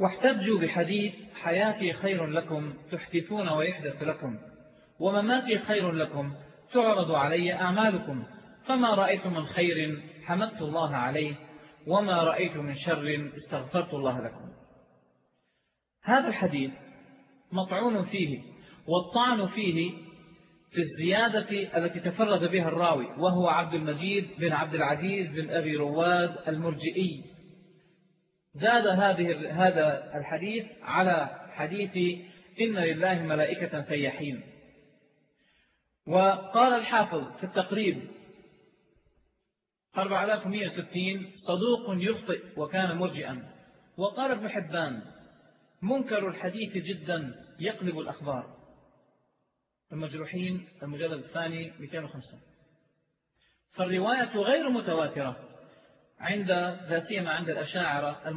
واحتجوا بحديث حياتي خير لكم تحدثون ويحدث لكم ومماتي خير لكم تعرض علي أعمالكم فما رأيت من خير حمدت الله عليه وما رأيت من شر استغفرت الله لكم. هذا الحديث مطعون فيه والطعن فيه في الزيادة التي تفرد بها الراوي وهو عبد المجيد بن عبد العزيز بن أبي رواد المرجئي. زاد هذه هذا الحديث على حديث إن لله ملائكة سيحين وقال الحافظ في التقريب 4160 صدوق يخطئ وكان مرجئا. وقال ابن حبان منكر الحديث جدا يقلب الأخبار. المجروحين المجلد الثاني 205 فالرواية غير متواترة. عند لا سيما عند الأشاعرة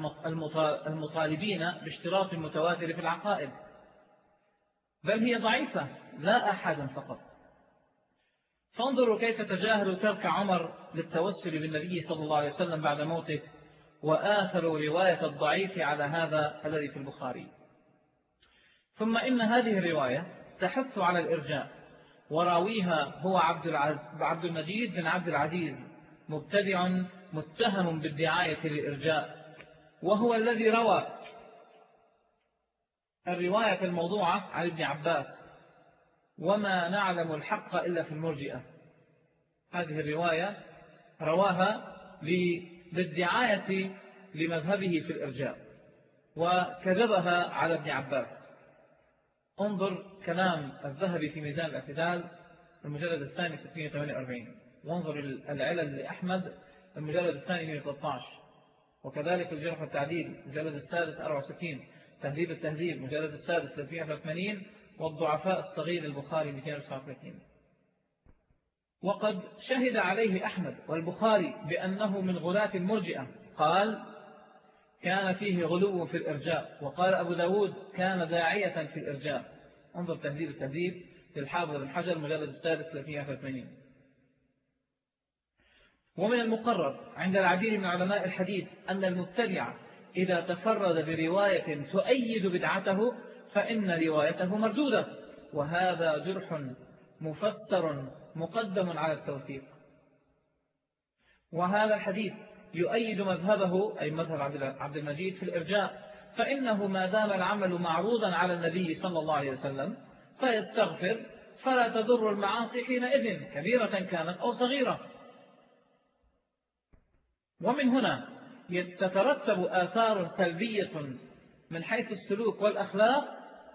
المطالبين باشتراط المتواتر في العقائد. بل هي ضعيفة لا أحدا فقط. فانظروا كيف تجاهلوا ترك عمر للتوسل بالنبي صلى الله عليه وسلم بعد موته وآثروا رواية الضعيف على هذا الذي في البخاري. ثم إن هذه الرواية تحث على الإرجاء وراويها هو عبد, عبد المجيد بن عبد العزيز مبتدع متهم بالدعاية للإرجاء وهو الذي روى الرواية الموضوعة عن ابن عباس وما نعلم الحق إلا في المرجئة. هذه الرواية رواها للدعاية لمذهبه في الإرجاء وكذبها على ابن عباس. انظر كلام الذهبي في ميزان الاعتدال المجلد الثاني 648 وانظر العلل لأحمد المجلد الثاني 113 وكذلك الجرح والتعديل المجلد السادس 64 تهذيب التهذيب المجلد السادس 380 والضعفاء الصغير البخاري 239 وقد شهد عليه أحمد والبخاري بأنه من غلاة المرجئة قال كان فيه غلو في الإرجاء. وقال أبو داود كان داعية في الإرجاء. انظر تهذيب التهذيب للحافظ بن حجر المجلد السادس 380 ومن المقرر عند العديد من علماء الحديث أن المبتدع إذا تفرد برواية تؤيد بدعته فإن روايته مردودة وهذا جرح مفسر مقدم على التوثيق. وهذا الحديث يؤيد مذهبه أي مذهب عبد المجيد في الإرجاء فإنه ما دام العمل معروضا على النبي صلى الله عليه وسلم فيستغفر فلا تضر المعاصي حينئذ كبيرة كانت أو صغيرة. ومن هنا تترتب آثار سلبية من حيث السلوك والأخلاق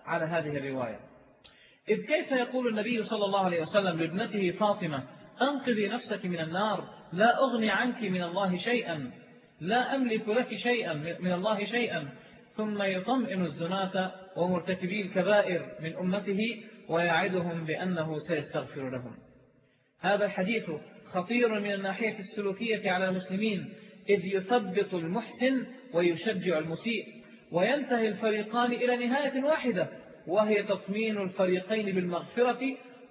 على هذه الرواية. إذ كيف يقول النبي صلى الله عليه وسلم لابنته فاطمة أنقذي نفسك من النار لا أغني عنك من الله شيئا لا أملك لك شيئا من الله شيئا. ثم يطمئن الزناة ومرتكبي الكبائر من أمته ويعدهم بأنه سيستغفر لهم. هذا الحديث خطير من الناحية السلوكية على المسلمين إذ يثبط المحسن ويشجع المسيء وينتهي الفريقان إلى نهاية واحدة وهي تطمين الفريقين بالمغفرة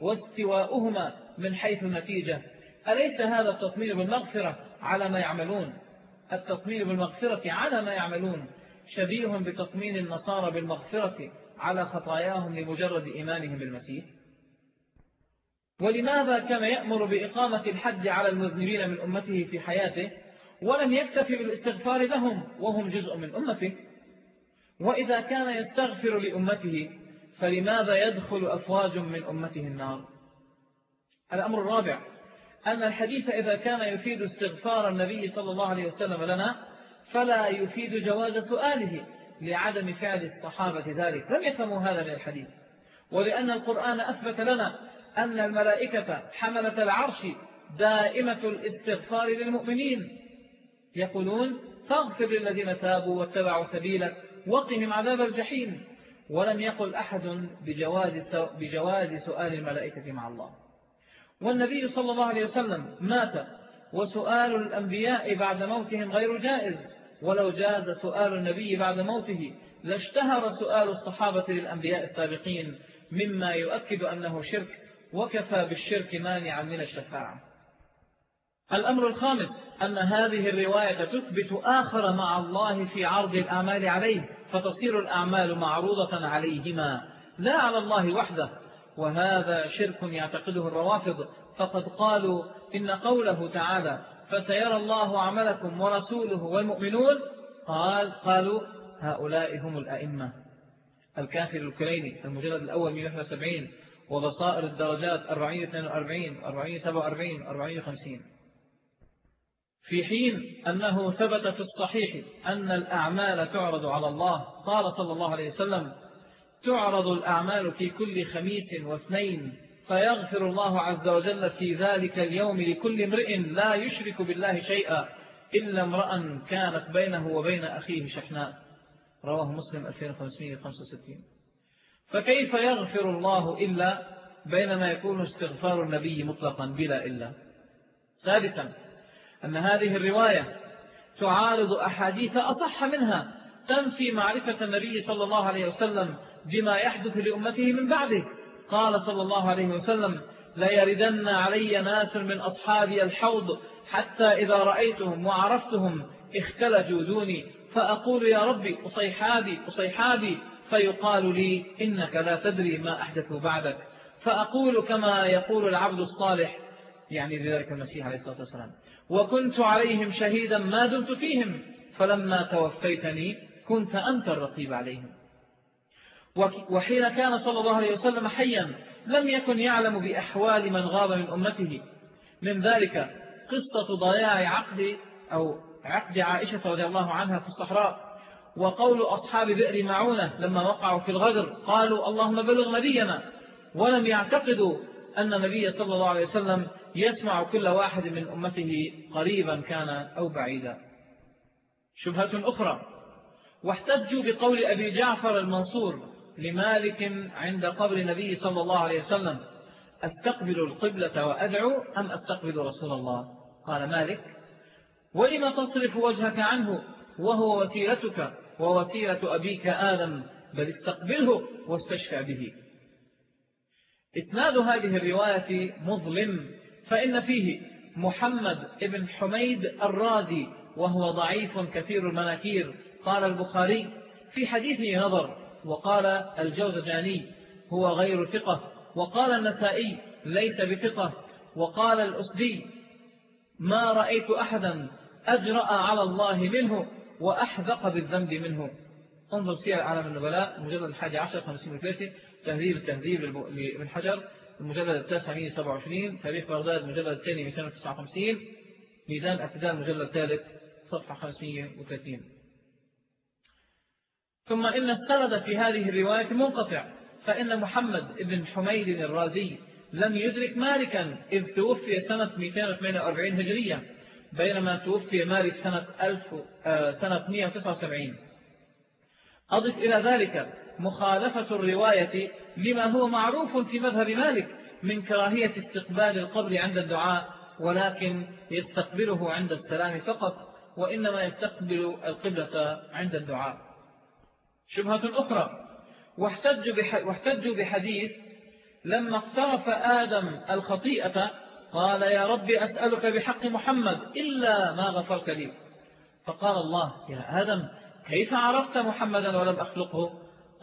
واستواؤهما من حيث النتيجة. أليس هذا التطمين بالمغفرة على ما يعملون؟ التطمين بالمغفرة على ما يعملون. شبيه بتطمين النصارى بالمغفرة على خطاياهم لمجرد إيمانهم بالمسيح. ولماذا كان يأمر بإقامة الحد على المذنبين من أمته في حياته؟ ولم يكتفي بالاستغفار لهم وهم جزء من أمته. وإذا كان يستغفر لأمته فلماذا يدخل أفواج من أمته النار؟ الأمر الرابع أن الحديث إذا كان يفيد استغفار النبي صلى الله عليه وسلم لنا فلا يفيد جواز سؤاله لعدم فعل الصحابة ذلك. لم يفهموا هذا من الحديث. ولأن القرآن أثبت لنا أن الملائكة حملة العرش دائمة الاستغفار للمؤمنين. يقولون فاغفر للذين تابوا واتبعوا سبيلك وقهم عذاب الجحيم. ولم يقل أحد بجواز, بجواز سؤال الملائكة مع الله. والنبي صلى الله عليه وسلم مات وسؤال الأنبياء بعد موتهم غير جائز. ولو جاز سؤال النبي بعد موته لاشتهر سؤال الصحابة للأنبياء السابقين مما يؤكد أنه شرك. وكفى بالشرك مانعا من الشفاعة. الأمر الخامس أن هذه الرواية تثبت آخر مع الله في عرض الأعمال عليه فتصير الأعمال معروضة عليهما لا على الله وحده. وهذا شرك يعتقده الروافض فقد قالوا إن قوله تعالى فسيرى الله عملكم ورسوله والمؤمنون قال قالوا هؤلاء هم الأئمة. الكافر الكليني المجلد الأول 171 وبصائر الدرجات 442 447 450 في حين أنه ثبت في الصحيح أن الأعمال تعرض على الله قال صلى الله عليه وسلم تعرض الأعمال في كل خميس واثنين فيغفر الله عز وجل في ذلك اليوم لكل امرئ لا يشرك بالله شيئا إلا امرأ كانت بينه وبين أخيه شحناء. رواه مسلم 2565 فكيف يغفر الله إلا بينما يكون استغفار النبي مطلقا بلا إلا؟ سادسا أن هذه الرواية تعارض أحاديث أصح منها تنفي معرفة النبي صلى الله عليه وسلم بما يحدث لأمته من بعده. قال صلى الله عليه وسلم لا يردن علي ناس من أصحابي الحوض حتى إذا رأيتهم وعرفتهم اختلجوا دوني فأقول يا ربي أصيحابي أصيحابي فيقال لي إنك لا تدري ما أحدثوا بعدك. فأقول كما يقول العبد الصالح يعني لذلك المسيح عليه الصلاة والسلام وكنت عليهم شهيدا ما دمت فيهم فلما توفيتني كنت أنت الرقيب عليهم. وحين كان صلى الله عليه وسلم حيا لم يكن يعلم بأحوال من غاب من أمته. من ذلك قصة ضياع عقد أو عقد عائشة رضي الله عنها في الصحراء. وقول أصحاب بئر معونة لما وقعوا في الغدر قالوا اللهم بلغ نبينا ولم يعتقدوا أن النبي صلى الله عليه وسلم يسمع كل واحد من أمته قريبا كان أو بعيدا. شبهة أخرى واحتجوا بقول أبي جعفر المنصور لمالك عند قبر النبي صلى الله عليه وسلم أستقبل القبلة وأدعو أم أستقبل رسول الله؟ قال مالك ولم تصرف وجهك عنه وهو وسيلتك؟ ووسيلة أبيك آدم بل استقبله واستشفع به. إسناد هذه الرواية مظلم فإن فيه محمد ابن حميد الرازي وهو ضعيف كثير المناكير. قال البخاري في حديثه نظر وقال الجوزجاني هو غير ثقة وقال النسائي ليس بثقة وقال الأسدي ما رأيت أحدا أجرأ على الله منه وأحذق بالذنب منه. انظر سير عالم النبلاء مجلد الحاجة عشر خمسين وثلاثة تهذيب التهذيب لابن حجر المجلد التاسع 127 تاريخ بغداد المجلد الثاني 259 ميزان اعتدال المجلد الثالث صفحة 530 ثم إن السند في هذه الرواية منقطع فإن محمد بن حميد الرازي لم يدرك مالكا إذ توفي سنة 248 هجرية بينما توفي مالك سنة, 1000 آه، سنة 179 أضف إلى ذلك مخالفة الرواية لما هو معروف في مذهب مالك من كراهية استقبال القبر عند الدعاء ولكن يستقبله عند السلام فقط وإنما يستقبل القبلة عند الدعاء. شبهة أخرى واحتجوا بحديث لما اقترف آدم الخطيئة قال يا رب أسألك بحق محمد إلا ما غفرت لي. فقال الله يا آدم كيف عرفت محمدا ولم أخلقه؟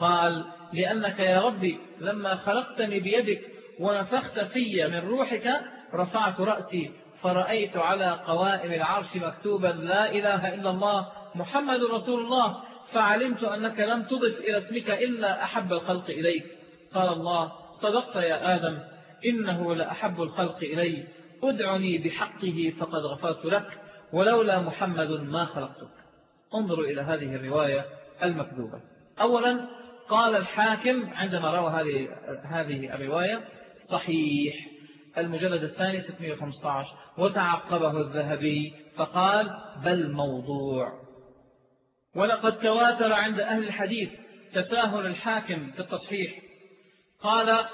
قال لأنك يا ربي لما خلقتني بيدك ونفخت في من روحك رفعت رأسي فرأيت على قوائم العرش مكتوبا لا إله إلا الله محمد رسول الله فعلمت أنك لم تضف إلى اسمك إلا أحب الخلق إليك. قال الله صدقت يا آدم إنه لأحب الخلق إلي. أدعني بحقه فقد غفرت لك ولولا محمد ما خلقتك. انظروا إلى هذه الرواية المكذوبة. أولا قال الحاكم عندما روى هذه هذه الرواية صحيح. المجلد الثاني 615 وتعقبه الذهبي فقال بل موضوع. ولقد تواتر عند أهل الحديث تساهل الحاكم في التصحيح. قال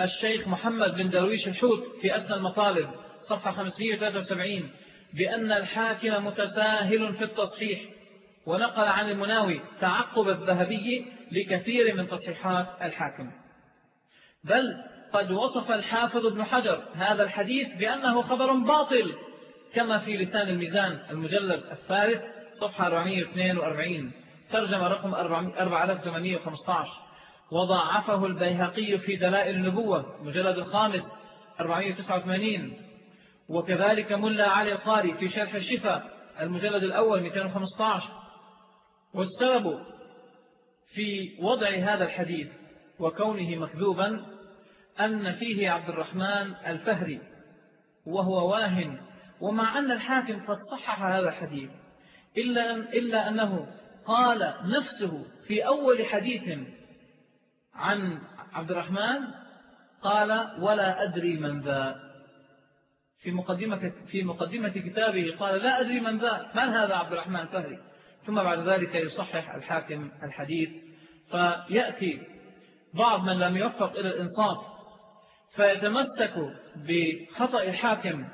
الشيخ محمد بن درويش الحوت في أسنى المطالب صفحة 573 بأن الحاكم متساهل في التصحيح ونقل عن المناوي تعقب الذهبي لكثير من تصحيحات الحاكم. بل قد وصف الحافظ ابن حجر هذا الحديث بأنه خبر باطل كما في لسان الميزان المجلد الثالث صفحة 442 ترجمة رقم 4815 وضعفه البيهقي في دلائل النبوة مجلد الخامس 489 وكذلك ملا علي القاري في شرح الشفاء المجلد الأول 215 والسبب في وضع هذا الحديث وكونه مكذوبا أن فيه عبد الرحمن الفهري وهو واهن ومع أن الحاكم قد صحح هذا الحديث إلا, إلا أنه قال نفسه في أول حديث عن عبد الرحمن قال ولا أدري من ذا. في مقدمة, في مقدمة كتابه قال لا أدري من ذا. من هذا عبد الرحمن فهري؟ ثم بعد ذلك يصحح الحاكم الحديث. فيأتي بعض من لم يوفق إلى الإنصاف فيتمسك بخطأ الحاكم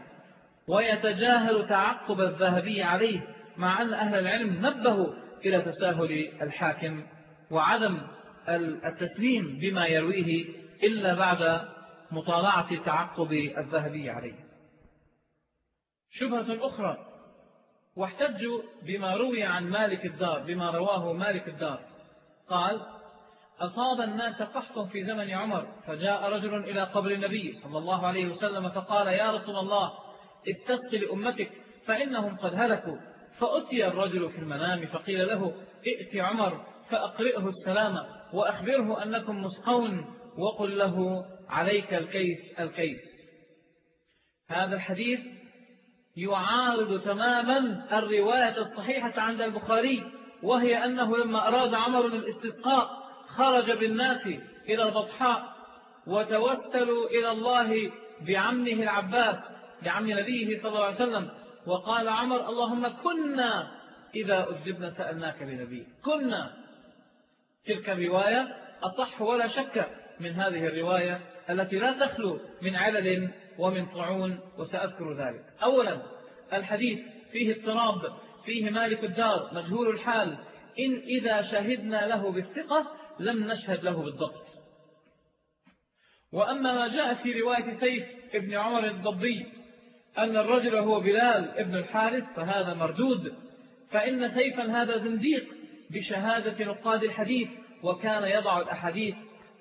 ويتجاهل تعقب الذهبي عليه مع أن أهل العلم نبهوا إلى تساهل الحاكم وعدم التسليم بما يرويه إلا بعد مطالعة تعقب الذهبي عليه. شبهة أخرى واحتجوا بما روي عن مالك الدار بما رواه مالك الدار. قال أصاب الناس قحط في زمن عمر فجاء رجل إلى قبر النبي صلى الله عليه وسلم فقال يا رسول الله استسق لأمتك فإنهم قد هلكوا. فأتي الرجل في المنام فقيل له ائت عمر فأقرئه السلام. وأخبره أنكم مسقون وقل له عليك الكيس الكيس. هذا الحديث يعارض تماما الرواية الصحيحة عند البخاري وهي أنه لما أراد عمر الاستسقاء خرج بالناس إلى البطحاء وتوسلوا إلى الله بعمه العباس بعم نبيه صلى الله عليه وسلم وقال عمر اللهم كنا إذا أجبنا سألناك بنبي كنا. تلك الرواية أصح ولا شك من هذه الرواية التي لا تخلو من علل ومن طعون وسأذكر ذلك. أولا الحديث فيه اضطراب فيه مالك الدار مجهول الحال. إن إذا شهدنا له بالثقة لم نشهد له بالضبط. وأما ما جاء في رواية سيف ابن عمر الضبي أن الرجل هو بلال ابن الحارث فهذا مردود. فإن سيفا هذا زنديق بشهادة نقاد الحديث وكان يضع الأحاديث.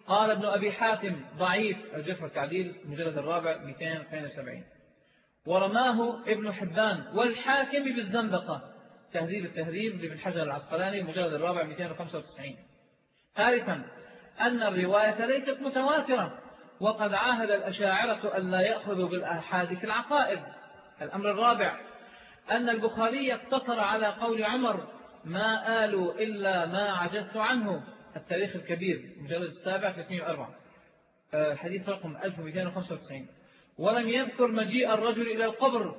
قال ابن أبي حاتم ضعيف. الجفر التعديل مجلد الرابع 272 ورماه ابن حبان والحاكم بالزندقة تهذيب التهذيب لابن حجر العسقلاني المجلد الرابع 295 ثالثا أن الرواية ليست متواترة. وقد عاهد الأشاعرة أن لا يأخذوا بالأحاد في العقائد. الأمر الرابع أن البخاري اقتصر على قول عمر ما آلوا إلا ما عجزت عنه. التاريخ الكبير مجلد السابع 304 آه، حديث رقم 1295 ولم يذكر مجيء الرجل إلى القبر.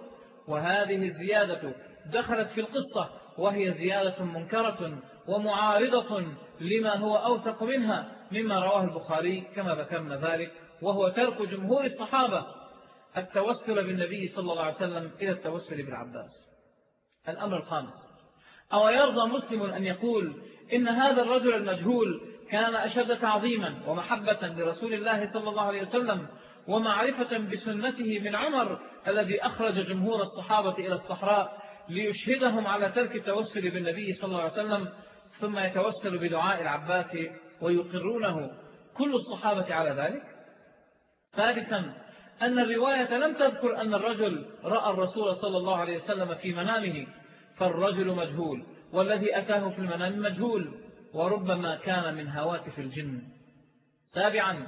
وهذه الزيادة دخلت في القصة وهي زيادة منكرة ومعارضة لما هو أوثق منها مما رواه البخاري كما ذكرنا ذلك وهو ترك جمهور الصحابة. التوسل بالنبي صلى الله عليه وسلم إلى التوسل بالعباس الأمر الخامس. أو يرضى مسلم أن يقول إن هذا الرجل المجهول كان أشد تعظيما ومحبة لرسول الله صلى الله عليه وسلم ومعرفة بسنته من عمر الذي أخرج جمهور الصحابة إلى الصحراء ليشهدهم على ترك التوسل بالنبي صلى الله عليه وسلم ثم يتوسل بدعاء العباس ويقرونه. كل الصحابة على ذلك. سادسا أن الرواية لم تذكر أن الرجل رأى الرسول صلى الله عليه وسلم في منامه. فالرجل مجهول والذي أتاه في المنام مجهول وربما كان من هواتف الجن. سابعا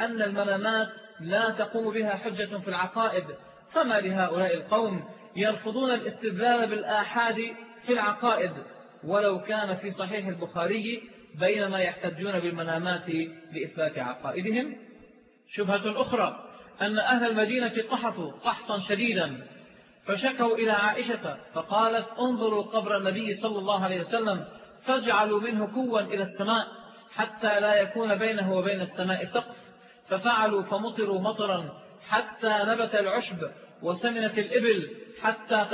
أن المنامات لا تقوم بها حجة في العقائد فما لهؤلاء القوم يرفضون الاستدلال بالآحاد في العقائد؟ ولو كان في صحيح البخاري بينما يحتجون بالمنامات لإثبات عقائدهم. شبهة أخرى أن أهل المدينة قحطوا قحطا شديدا فشكوا إلى عائشة فقالت انظروا قبر النبي صلى الله عليه وسلم فاجعلوا منه كوا إلى السماء حتى لا يكون بينه وبين السماء سقف. ففعلوا فمطروا مطرا حتى نبت العشب وسمنت الإبل حتى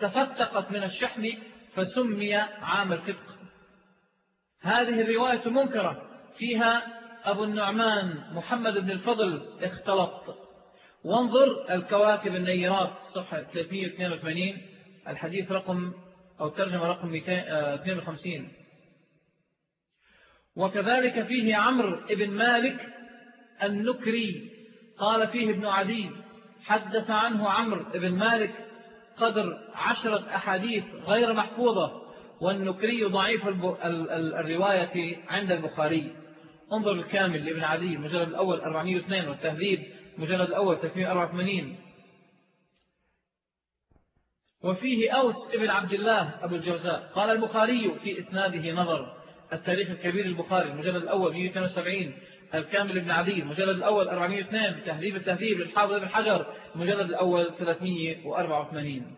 تفتقت من الشحم فسمي عام الفتق هذه الرواية منكرة. فيها أبو النعمان محمد بن الفضل اختلط. وانظر الكواكب النيرات صفحة 382 الحديث رقم أو ترجمة رقم 52 آه، وكذلك فيه عمرو بن مالك النكري قال فيه ابن عدي حدث عنه عمرو بن مالك قدر عشرة أحاديث غير محفوظة والنكري ضعيف الرواية عند البخاري. انظر الكامل لابن عدي المجلد الأول 402 والتهذيب. المجلد الأول 384 وفيه أوس ابن عبد الله أبو الجوزاء. قال البخاري في إسناده نظر. التاريخ الكبير البخاري المجلد الأول 172 الكامل ابن عدي المجلد الأول 402 تهذيب التهذيب للحافظ ابن حجر المجلد الأول 384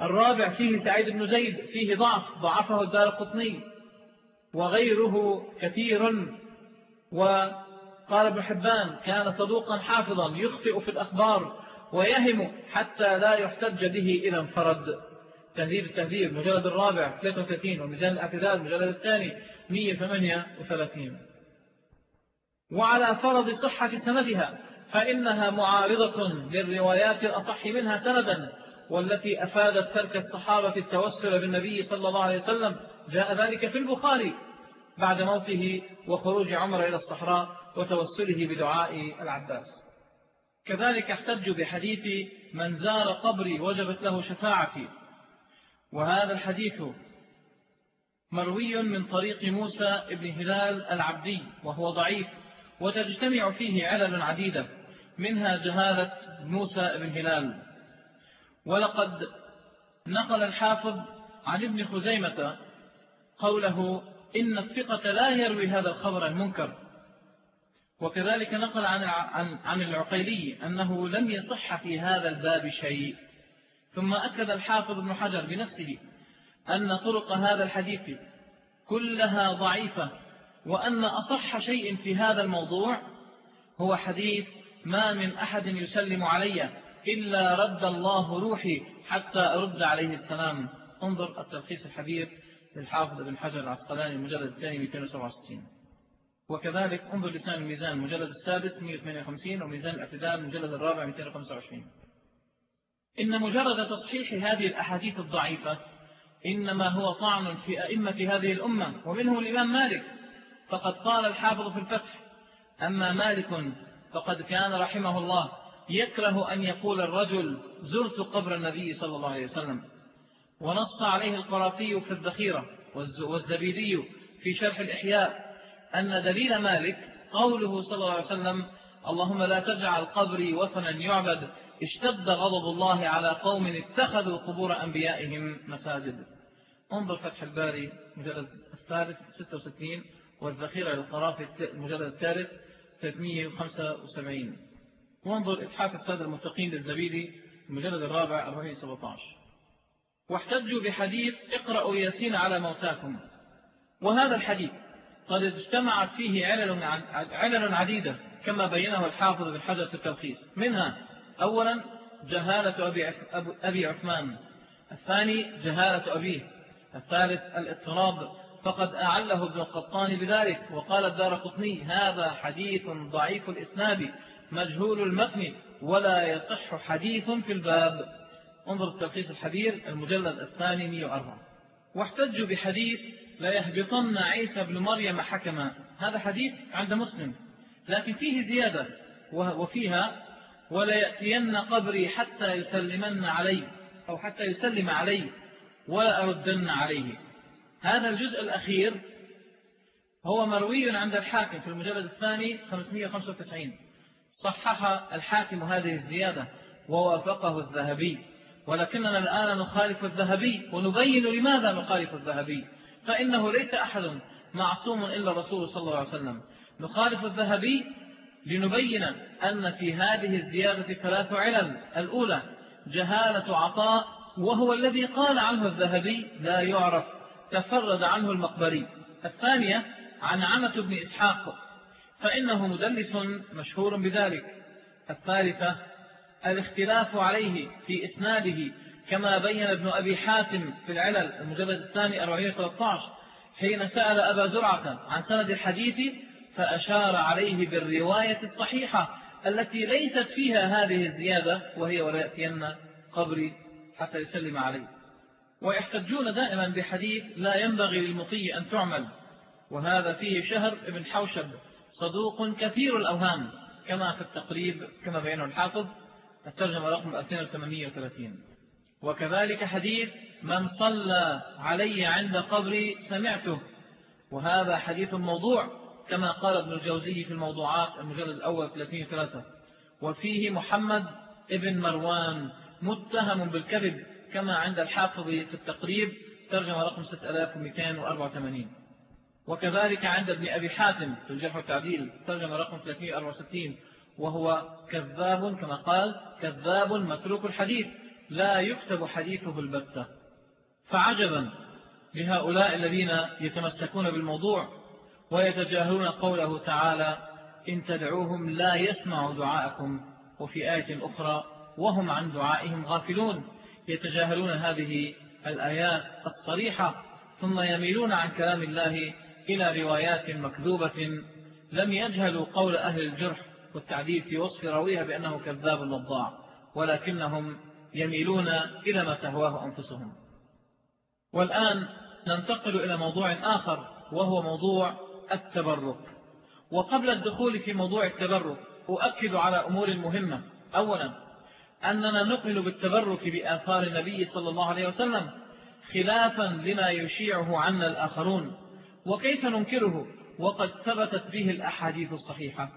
الرابع فيه سعيد بن زيد فيه ضعف ضعفه الدار القطني وغيره كثير. وقال ابن حبان كان صدوقا حافظا يخطئ في الأخبار ويهم حتى لا يحتج به إلى انفرد. تهذيب التهذيب مجلد الرابع 33 وميزان الاعتدال مجلد الثاني 138 وعلى فرض صحة سندها فإنها معارضة للروايات الأصح منها سندا والتي أفادت ترك الصحابة التوسل بالنبي صلى الله عليه وسلم. جاء ذلك في البخاري. بعد موته وخروج عمر إلى الصحراء وتوسله بدعاء العباس. كذلك احتج بحديث من زار قبري وجبت له شفاعتي. وهذا الحديث مروي من طريق موسى ابن هلال العبدي وهو ضعيف وتجتمع فيه علل عديدة منها جهالة موسى ابن هلال. ولقد نقل الحافظ عن ابن خزيمة قوله إن الثقة لا يروي هذا الخبر المنكر. وكذلك نقل عن, عن, عن العقيلي أنه لم يصح في هذا الباب شيء. ثم أكد الحافظ ابن حجر بنفسه أن طرق هذا الحديث كلها ضعيفة وأن أصح شيء في هذا الموضوع هو حديث ما من أحد يسلم علي إلا رد الله روحي حتى أرد عليه السلام. انظر التلخيص الحبيب للحافظ ابن حجر العسقلاني المجلد الثاني 267 وكذلك انظر لسان الميزان المجلد السادس 158 وميزان الاعتدال المجلد الرابع 225 إن مجرد تصحيح هذه الأحاديث الضعيفة إنما هو طعن في أئمة هذه الأمة ومنه الإمام مالك فقد قال الحافظ في الفتح أما مالك فقد كان رحمه الله يكره أن يقول الرجل زرت قبر النبي صلى الله عليه وسلم. ونص عليه القرافي في الذخيرة والزبيدي في شرح الإحياء أن دليل مالك قوله صلى الله عليه وسلم اللهم لا تجعل قبري وثنا يعبد اشتد غضب الله على قوم اتخذوا قبور أنبيائهم مساجد. انظر فتح الباري مجلد الثالث 66 والذخيرة للقرافي المجلد الثالث 375 وانظر إتحاف السادة المتقين للزبيدي المجلد الرابع 417 واحتجوا بحديث اقرأوا ياسين على موتاكم. وهذا الحديث قد اجتمعت فيه علل, عديدة كما بينه الحافظ بن حجر في التلخيص. منها أولا جهالة أبي, أبي عثمان. الثاني جهالة أبيه. الثالث الاضطراب. فقد أعله ابن القطان بذلك وقال الدار قطني هذا حديث ضعيف الإسناد مجهول المتن ولا يصح حديث في الباب. انظر التلخيص الحبير المجلد الثاني 104 واحتجوا بحديث لا يهبطن عيسى بن مريم حكما. هذا حديث عند مسلم. لكن فيه زيادة. وفيها ولا يأتين قبري حتى يسلمن علي. أو حتى يسلم علي. ولا أردن عليه. هذا الجزء الأخير هو مروي عند الحاكم في المجلد الثاني 595 صحح الحاكم هذه الزيادة. ووافقه الذهبي. ولكننا الآن نخالف الذهبي ونبين لماذا نخالف الذهبي. فإنه ليس أحد معصوم إلا الرسول صلى الله عليه وسلم. نخالف الذهبي لنبين أن في هذه الزيادة ثلاث علل. الأولى جهالة عطاء وهو الذي قال عنه الذهبي لا يعرف تفرد عنه المقبري. الثانية عن عمة بن إسحاق فإنه مدلس مشهور بذلك. الثالثة الاختلاف عليه في إسناده كما بين ابن أبي حاتم في العلل المجلد الثاني 413 حين سأل أبا زرعة عن سند الحديث فأشار عليه بالرواية الصحيحة التي ليست فيها هذه الزيادة وهي ولا يأتين قبري حتى يسلم عليه. ويحتجون دائما بحديث لا ينبغي للمطي أن تعمل وهذا فيه شهر ابن حوشب صدوق كثير الأوهام كما في التقريب كما بينه الحافظ. الترجمة رقم 2830 وكذلك حديث من صلى علي عند قبري سمعته. وهذا حديث موضوع كما قال ابن الجوزي في الموضوعات المجلد الأول 33 وفيه محمد ابن مروان متهم بالكذب كما عند الحافظ في التقريب. ترجمة رقم 6284 وكذلك عند ابن أبي حاتم في الجرح والتعديل. ترجمة رقم 364 وهو كذاب كما قال كذاب متروك الحديث لا يكتب حديثه البتة. فعجبا لهؤلاء الذين يتمسكون بالموضوع ويتجاهلون قوله تعالى إن تدعوهم لا يسمعوا دعاءكم. وفي آية أخرى وهم عن دعائهم غافلون. يتجاهلون هذه الآيات الصريحة ثم يميلون عن كلام الله إلى روايات مكذوبة لم يجهلوا قول أهل الجرح والتعديل في وصف رويها بأنه كذاب وضاع ولكنهم يميلون إلى ما تهواه أنفسهم. والآن ننتقل إلى موضوع آخر وهو موضوع التبرك. وقبل الدخول في موضوع التبرك أؤكد على أمور مهمة. أولا أننا نؤمن بالتبرك بآثار النبي صلى الله عليه وسلم خلافا لما يشيعه عنا الآخرون. وكيف ننكره؟ وقد ثبتت به الأحاديث الصحيحة.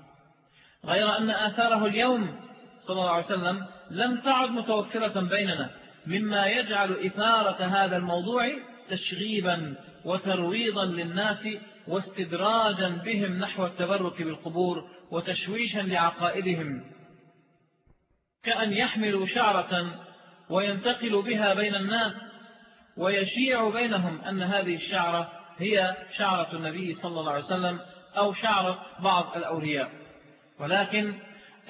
غير أن آثاره اليوم صلى الله عليه وسلم لم تعد متوفرة بيننا مما يجعل إثارة هذا الموضوع تشغيبا وترويضا للناس واستدراجا بهم نحو التبرك بالقبور وتشويشا لعقائدهم. كأن يحملوا شعرة وينتقل بها بين الناس ويشيع بينهم أن هذه الشعرة هي شعرة النبي صلى الله عليه وسلم أو شعرة بعض الأولياء. ولكن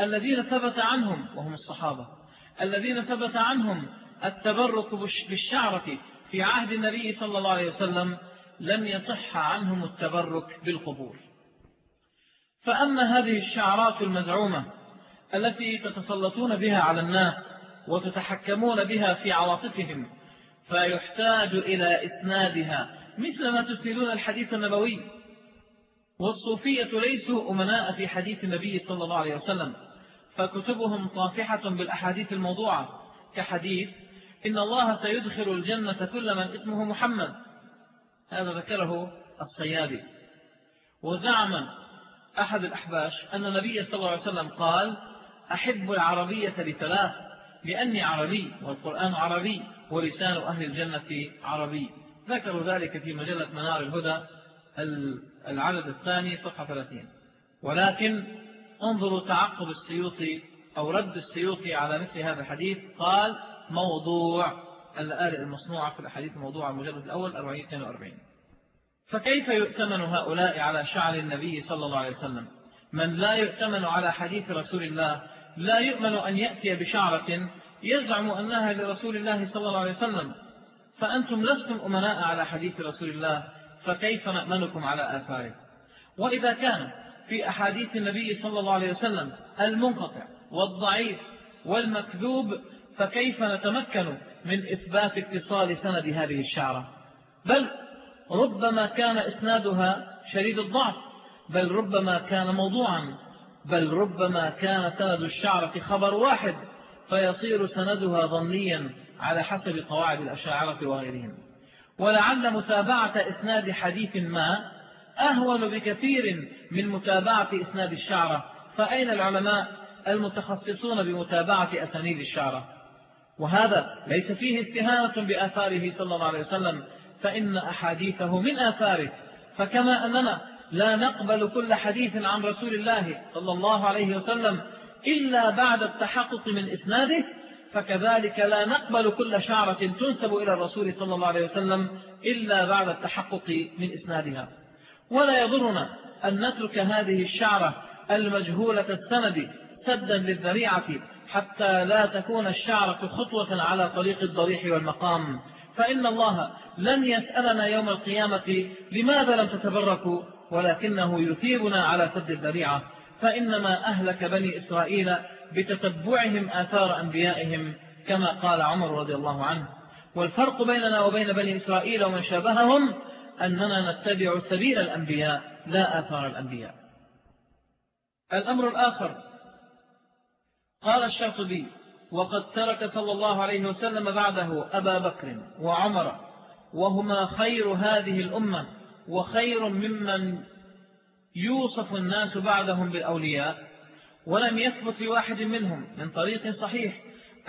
الذين ثبت عنهم وهم الصحابة الذين ثبت عنهم التبرك بالشعرة في عهد النبي صلى الله عليه وسلم لم يصح عنهم التبرك بالقبور. فأما هذه الشعرات المزعومة التي تتسلطون بها على الناس وتتحكمون بها في عواطفهم فيحتاج إلى إسنادها مثل ما تسندون الحديث النبوي. والصوفية ليسوا أمناء في حديث النبي صلى الله عليه وسلم فكتبهم طافحة بالأحاديث الموضوعة كحديث إن الله سيدخل الجنة كل من اسمه محمد. هذا ذكره الصيادي. وزعم أحد الأحباش أن النبي صلى الله عليه وسلم قال أحب العربية لثلاث لأني عربي والقرآن عربي ولسان أهل الجنة عربي. ذكروا ذلك في مجلة منار الهدى العدد الثاني صفحة 30 ولكن انظروا تعقب السيوطي أو رد السيوطي على مثل هذا الحديث. قال موضوع الآلة المصنوعة في الحديث موضوع المجلد الأول 42 فكيف يؤتمن هؤلاء على شعر النبي صلى الله عليه وسلم؟ من لا يؤتمن على حديث رسول الله لا يؤمن أن يأتي بشعرة يزعم أنها لرسول الله صلى الله عليه وسلم. فأنتم لستم أمناء على حديث رسول الله. فكيف نأمنكم على آثاره وإذا كان في أحاديث النبي صلى الله عليه وسلم المنقطع والضعيف والمكذوب فكيف نتمكن من إثبات اتصال سند هذه الشعرة؟ بل ربما كان إسنادها شديد الضعف بل ربما كان موضوعا بل ربما كان سند الشعرة خبر واحد فيصير سندها ظنيا على حسب قواعد الأشاعرة وغيرهم. ولعل متابعة إسناد حديث ما أهون بكثير من متابعة إسناد الشعرة. فأين العلماء المتخصصون بمتابعة أسانيد الشعرة؟ وهذا ليس فيه استهانة بآثاره صلى الله عليه وسلم فإن أحاديثه من آثاره. فكما أننا لا نقبل كل حديث عن رسول الله صلى الله عليه وسلم إلا بعد التحقق من إسناده فكذلك لا نقبل كل شعرة تنسب إلى الرسول صلى الله عليه وسلم إلا بعد التحقق من إسنادها. ولا يضرنا أن نترك هذه الشعرة المجهولة السند سدا للذريعة حتى لا تكون الشعرة خطوة على طريق الضريح والمقام. فإن الله لن يسألنا يوم القيامة لماذا لم تتبركوا ولكنه يثيبنا على سد الذريعة. فإنما أهلك بني إسرائيل بتتبعهم آثار أنبيائهم كما قال عمر رضي الله عنه. والفرق بيننا وبين بني إسرائيل ومن شابههم أننا نتبع سبيل الأنبياء لا آثار الأنبياء. الأمر الآخر قال الشاطبي وقد ترك صلى الله عليه وسلم بعده أبا بكر وعمر وهما خير هذه الأمة وخير ممن يوصف الناس بعدهم بالأولياء ولم يثبت لواحد منهم من طريق صحيح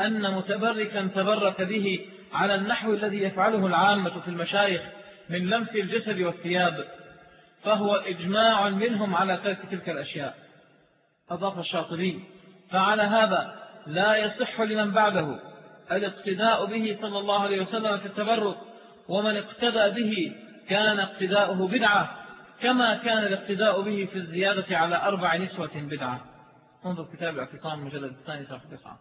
أن متبركا تبرك به على النحو الذي يفعله العامة في المشايخ من لمس الجسد والثياب فهو إجماع منهم على ترك تلك الأشياء. أضاف الشاطبي فعلى هذا لا يصح لمن بعده الاقتداء به صلى الله عليه وسلم في التبرك ومن اقتدى به كان اقتداؤه بدعة كما كان الاقتداء به في الزيادة على أربع نسوة بدعة. انظر كتاب الاعتصام مجلد الثاني صفحة تسعة.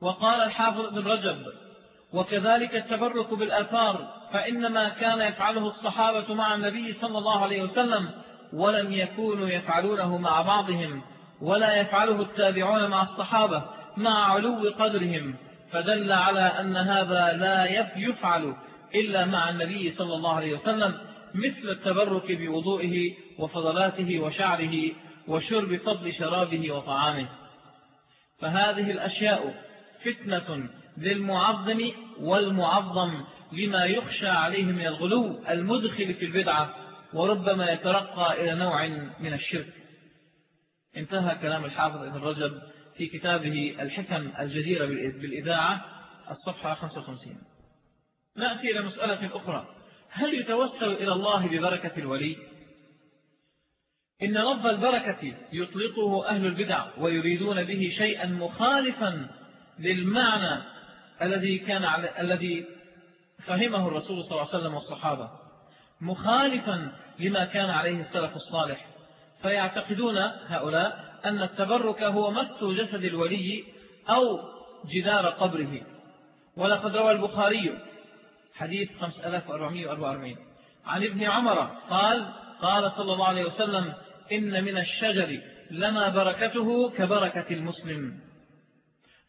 وقال الحافظ ابن رجب وكذلك التبرك بالآثار فإنما كان يفعله الصحابة مع النبي صلى الله عليه وسلم ولم يكونوا يفعلونه مع بعضهم ولا يفعله التابعون مع الصحابة مع علو قدرهم. فدل على أن هذا لا يفعل إلا مع النبي صلى الله عليه وسلم مثل التبرك بوضوئه وفضلاته وشعره وشرب فضل شرابه وطعامه. فهذه الأشياء فتنة للمعظم والمعظم لما يخشى عليه من الغلو المدخل في البدعة وربما يترقى إلى نوع من الشرك. انتهى كلام الحافظ ابن رجب في كتابه الحكم الجديرة بالإذاعة الصفحة 55 نأتي إلى مسألة أخرى. هل يتوسل إلى الله ببركة الولي؟ إن لفظ البركة يطلقه أهل البدع ويريدون به شيئا مخالفا للمعنى الذي كان على الذي فهمه الرسول صلى الله عليه وسلم والصحابة. مخالفا لما كان عليه السلف الصالح. فيعتقدون هؤلاء أن التبرك هو مس جسد الولي أو جدار قبره. ولقد روى البخاري حديث 5444 عن ابن عمر قال قال صلى الله عليه وسلم إن من الشجر لما بركته كبركة المسلم.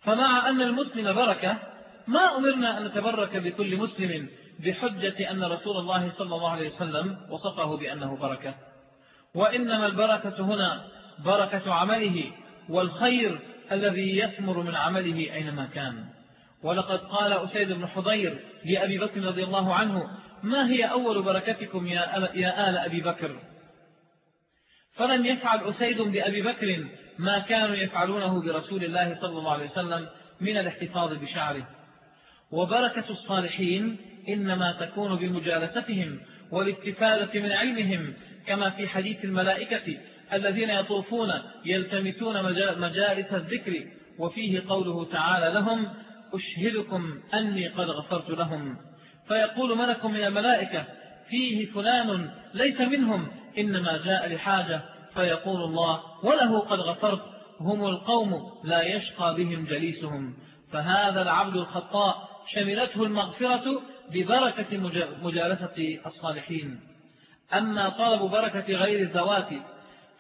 فمع أن المسلم بركة ما أمرنا أن نتبرك بكل مسلم بحجة أن رسول الله صلى الله عليه وسلم وصفه بأنه بركة. وإنما البركة هنا بركة عمله والخير الذي يثمر من عمله أينما كان. ولقد قال أسيد بن حضير لأبي بكر رضي الله عنه ما هي أول بركتكم يا آل أبي بكر؟ فلم يفعل أسيد بأبي بكر ما كانوا يفعلونه برسول الله صلى الله عليه وسلم من الاحتفاظ بشعره. وبركة الصالحين إنما تكون بمجالستهم والاستفادة من علمهم كما في حديث الملائكة الذين يطوفون يلتمسون مجالس الذكر وفيه قوله تعالى لهم أشهدكم أني قد غفرت لهم. فيقول ملك من الملائكة فيه فلان ليس منهم إنما جاء لحاجة فيقول الله وله قد غفرت هم القوم لا يشقى بهم جليسهم. فهذا العبد الخطاء شملته المغفرة ببركة مجالسة الصالحين. أما طلب بركة غير الذوات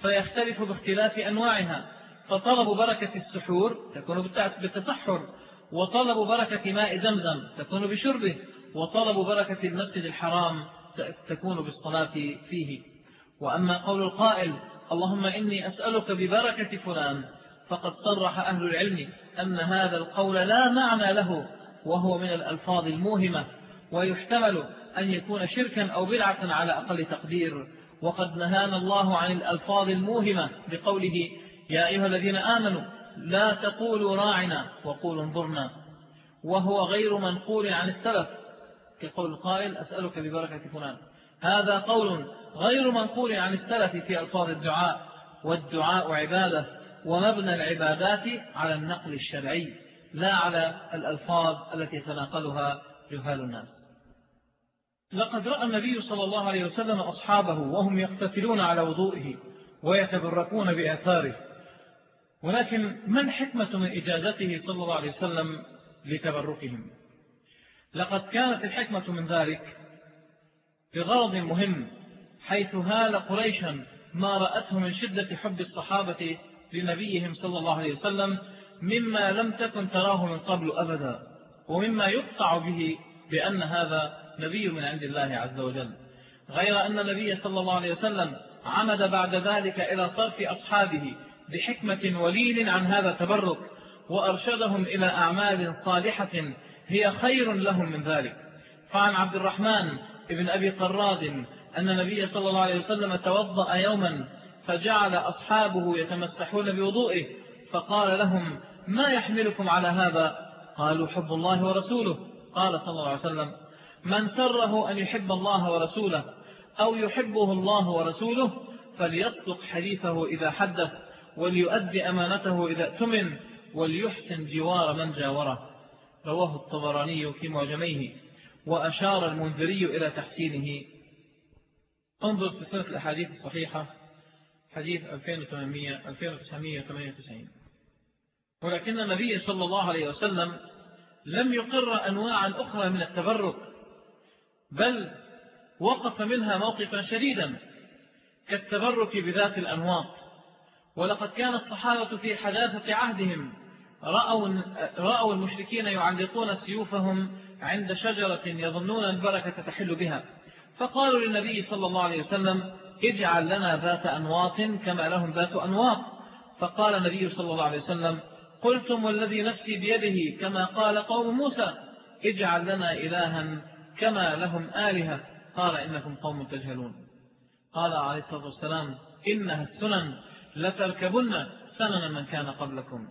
فيختلف باختلاف أنواعها. فطلب بركة السحور تكون بالتسحر وطلب بركة ماء زمزم تكون بشربه وطلب بركة المسجد الحرام تكون بالصلاة فيه. وأما قول القائل اللهم إني أسألك ببركة فلان. فقد صرح أهل العلم أن هذا القول لا معنى له وهو من الألفاظ الموهمة ويحتمل أن يكون شركا أو بدعة على أقل تقدير. وقد نهانا الله عن الألفاظ الموهمة بقوله يا أيها الذين آمنوا لا تقولوا راعنا وقولوا انظرنا. وهو غير منقول عن السلف كقول القائل أسألك ببركة فلان. هذا قول غير منقول عن السلف في ألفاظ الدعاء والدعاء عبادة ومبنى العبادات على النقل الشرعي لا على الألفاظ التي يتناقلها جهال الناس. لقد رأى النبي صلى الله عليه وسلم أصحابه وهم يقتتلون على وضوئه ويتبركون بآثاره. ولكن ما الحكمة من إجازته صلى الله عليه وسلم لتبركهم؟ لقد كانت الحكمة من ذلك بغرض مهم حيث هال قريشا ما رأته من شدة حب الصحابة لنبيهم صلى الله عليه وسلم مما لم تكن تراه من قبل أبدا ومما يقطع به بأن هذا نبي من عند الله عز وجل. غير أن النبي صلى الله عليه وسلم عمد بعد ذلك إلى صرف أصحابه بحكمة وليل عن هذا التبرك وأرشدهم إلى أعمال صالحة هي خير لهم من ذلك. فعن عبد الرحمن ابن أبي قراد أن النبي صلى الله عليه وسلم توضأ يوما فجعل أصحابه يتمسحون بوضوئه فقال لهم ما يحملكم على هذا؟ قالوا حب الله ورسوله. قال صلى الله عليه وسلم من سره أن يحب الله ورسوله أو يحبه الله ورسوله فليصدق حديثه إذا حدث وليؤدي أمانته إذا اؤتمن وليحسن جوار من جاوره. رواه الطبراني في معجميه وأشار المنذري إلى تحسينه. انظر سلسلة الأحاديث الصحيحة حديث 2800 2998 ولكن النبي صلى الله عليه وسلم لم يقر أنواعا أخرى من التبرك بل وقف منها موقفا شديدا كالتبرك بذات الأنواط. ولقد كان الصحابة في حداثة عهدهم رأوا, رأوا المشركين يعلقون سيوفهم عند شجرة يظنون البركة تحل بها. فقالوا للنبي صلى الله عليه وسلم اجعل لنا ذات أنواط كما لهم ذات أنواط. فقال النبي صلى الله عليه وسلم قلتم والذي نفسي بيده كما قال قوم موسى اجعل لنا إلها كما لهم آلهة. قال إنكم قوم تجهلون. قال عليه الصلاة والسلام إنها السنن لتركبن سنن من كان قبلكم.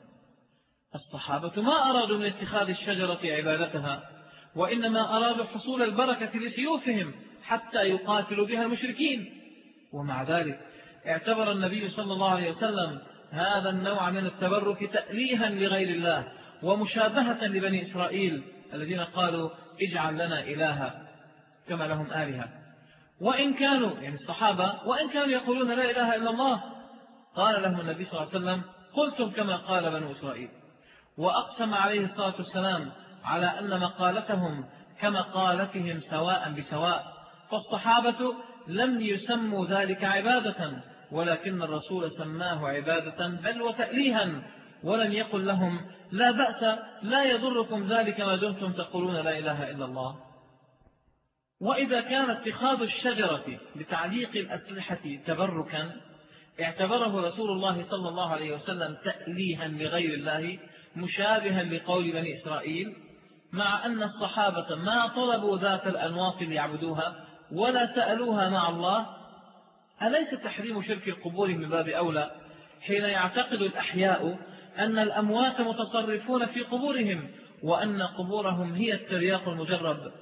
الصحابة ما أرادوا من اتخاذ الشجرة عبادتها. وإنما أرادوا حصول البركة لسيوفهم حتى يقاتلوا بها المشركين. ومع ذلك اعتبر النبي صلى الله عليه وسلم هذا النوع من التبرك تأليها لغير الله ومشابهة لبني إسرائيل الذين قالوا اجعل لنا إلها كما لهم آلهة. وإن كانوا يعني الصحابة وإن كانوا يقولون لا إله إلا الله قال لهم النبي صلى الله عليه وسلم قلتم كما قال بنو إسرائيل. وأقسم عليه الصلاة والسلام على أن مقالتهم كمقالتهم سواء بسواء فالصحابة لم يسموا ذلك عبادة ولكن الرسول سماه عبادة بل وتأليها ولم يقل لهم لا بأس لا يضركم ذلك ما دمتم تقولون لا إله إلا الله. وإذا كان اتخاذ الشجرة لتعليق الأسلحة تبركا اعتبره رسول الله صلى الله عليه وسلم تأليها لغير الله مشابها لقول بني إسرائيل مع أن الصحابة ما طلبوا ذات الأنواط ليعبدوها ولا سألوها مع الله أليس تحريم شرك القبور من باب أولى حين يعتقد الأحياء أن الأموات متصرفون في قبورهم وأن قبورهم هي الترياق المجرب؟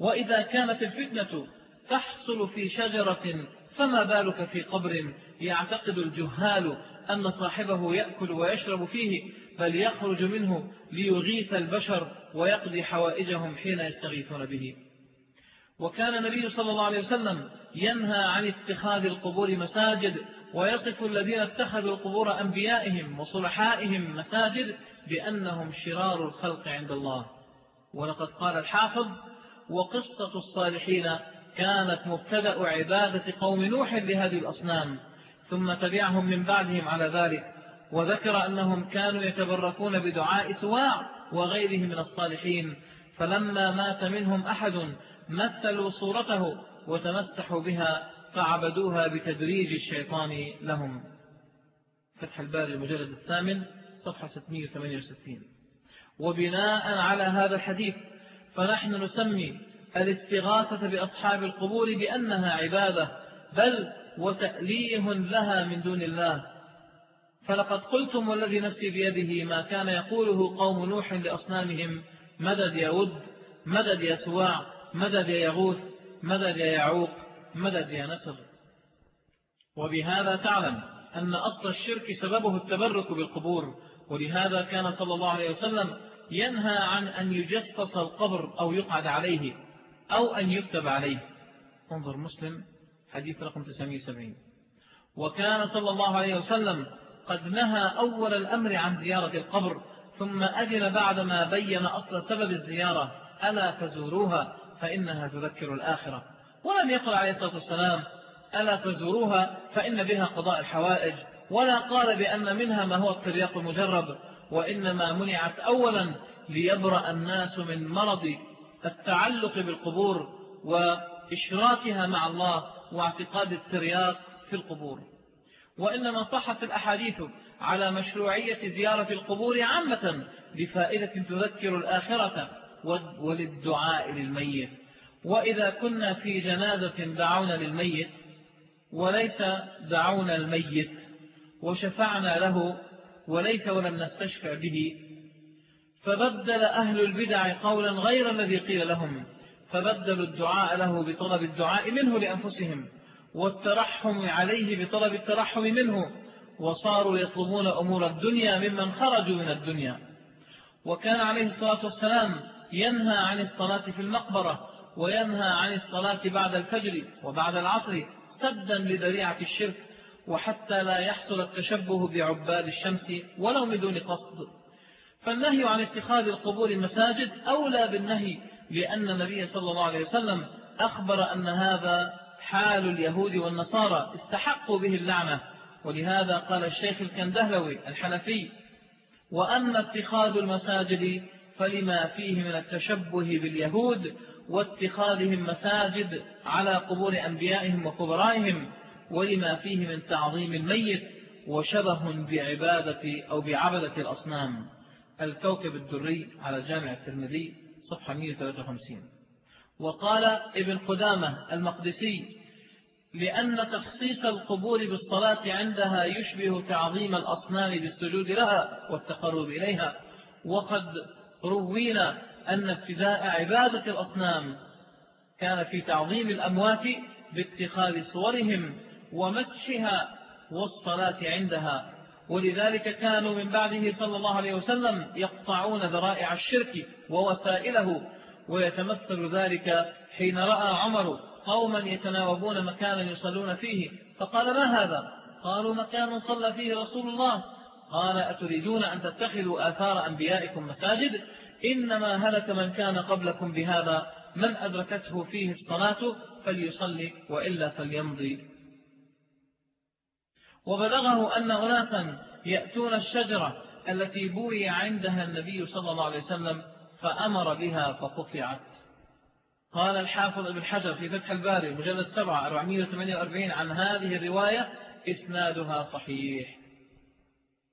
وإذا كانت الفتنة تحصل في شجرة فما بالك في قبر؟ يعتقد الجهال أن صاحبه يأكل ويشرب فيه بل يخرج منه ليغيث البشر ويقضي حوائجهم حين يستغيثون به. وكان النبي صلى الله عليه وسلم ينهى عن اتخاذ القبور مساجد ويصف الذين اتخذوا قبور أنبيائهم وصلحائهم مساجد بأنهم شرار الخلق عند الله. ولقد قال الحافظ وقصة الصالحين كانت مبتدأ عبادة قوم نوح لهذه الأصنام ثم تبعهم من بعدهم على ذلك وذكر أنهم كانوا يتبركون بدعاء سواع وغيره من الصالحين فلما مات منهم أحد مثلوا صورته وتمسحوا بها فعبدوها بتدريج الشيطان لهم. فتح الباري المجلد الثامن صفحة 668 وبناء على هذا الحديث فنحن نسمي الاستغاثة بأصحاب القبور بأنها عبادة بل وتأليه لها من دون الله. فلقد قلتم والذي نفسي بيده ما كان يقوله قوم نوح لأصنامهم مدد يا ود مدد يا سواع مدد يا يغوث مدد يا يعوق مدد يا نسر وبهذا تعلم أن أصل الشرك سببه التبرك بالقبور ولهذا كان صلى الله عليه وسلم ينهى عن أن يجسس القبر أو يقعد عليه أو أن يكتب عليه. انظر مسلم حديث رقم 970 وكان صلى الله عليه وسلم قد نهى أول الأمر عن زيارة القبر ثم أذن بعدما بين أصل سبب الزيارة ألا فزوروها فإنها تذكر الآخرة. ولم يقل عليه الصلاة والسلام ألا فزوروها فإن بها قضاء الحوائج ولا قال بأن منها ما هو الترياق المجرب وإنما منعت أولا ليبرأ الناس من مرض التعلق بالقبور وإشراكها مع الله واعتقاد الترياق في القبور. وإنما صحت الأحاديث على مشروعية زيارة القبور عامة لفائدة تذكر الآخرة وللدعاء للميت. وإذا كنا في جنازة دعونا للميت وليس دعونا الميت وشفعنا له وليس ولم نستشفع به فبدل أهل البدع قولا غير الذي قيل لهم فبدلوا الدعاء له بطلب الدعاء منه لأنفسهم. والترحم عليه بطلب الترحم منه وصاروا يطلبون أمور الدنيا ممن خرجوا من الدنيا. وكان عليه الصلاة والسلام ينهى عن الصلاة في المقبرة وينهى عن الصلاة بعد الفجر وبعد العصر سدا لذريعة الشرك وحتى لا يحصل التشبه بعباد الشمس ولو من دون قصد. فالنهي عن اتخاذ القبور مساجد أولى بالنهي لأن النبي صلى الله عليه وسلم أخبر أن هذا حال اليهود والنصارى استحقوا به اللعنة. ولهذا قال الشيخ الكندهلوي الحنفي وأما اتخاذ المساجد فلما فيه من التشبه باليهود واتخاذهم مساجد على قبور أنبيائهم وكبرائهم ولما فيه من تعظيم الميت وشبه بعبادة أو بعبدة الأصنام. الكوكب الدري على جامع الترمذي صفحة 153 وقال ابن قدامة المقدسي لأن تخصيص القبور بالصلاة عندها يشبه تعظيم الأصنام بالسجود لها والتقرب إليها. وقد روينا أن ابتداء عبادة الأصنام كان في تعظيم الأموات باتخاذ صورهم ومسحها والصلاة عندها. ولذلك كانوا من بعده صلى الله عليه وسلم يقطعون ذرائع الشرك ووسائله ويتمثل ذلك حين رأى عمر قوما يتناوبون مكانا يصلون فيه. فقال ما هذا؟ قالوا مكان صلى فيه رسول الله. قال أتريدون أن تتخذوا آثار أنبيائكم مساجد؟ إنما هلك من كان قبلكم بهذا. من أدركته فيه الصلاة فليصلي وإلا فليمضي. وبلغه أن أناسا يأتون الشجرة التي بوي عندها النبي صلى الله عليه وسلم فأمر بها فقطعت. قال الحافظ ابن حجر في فتح الباري مجلد 7 448 عن هذه الرواية إسنادها صحيح.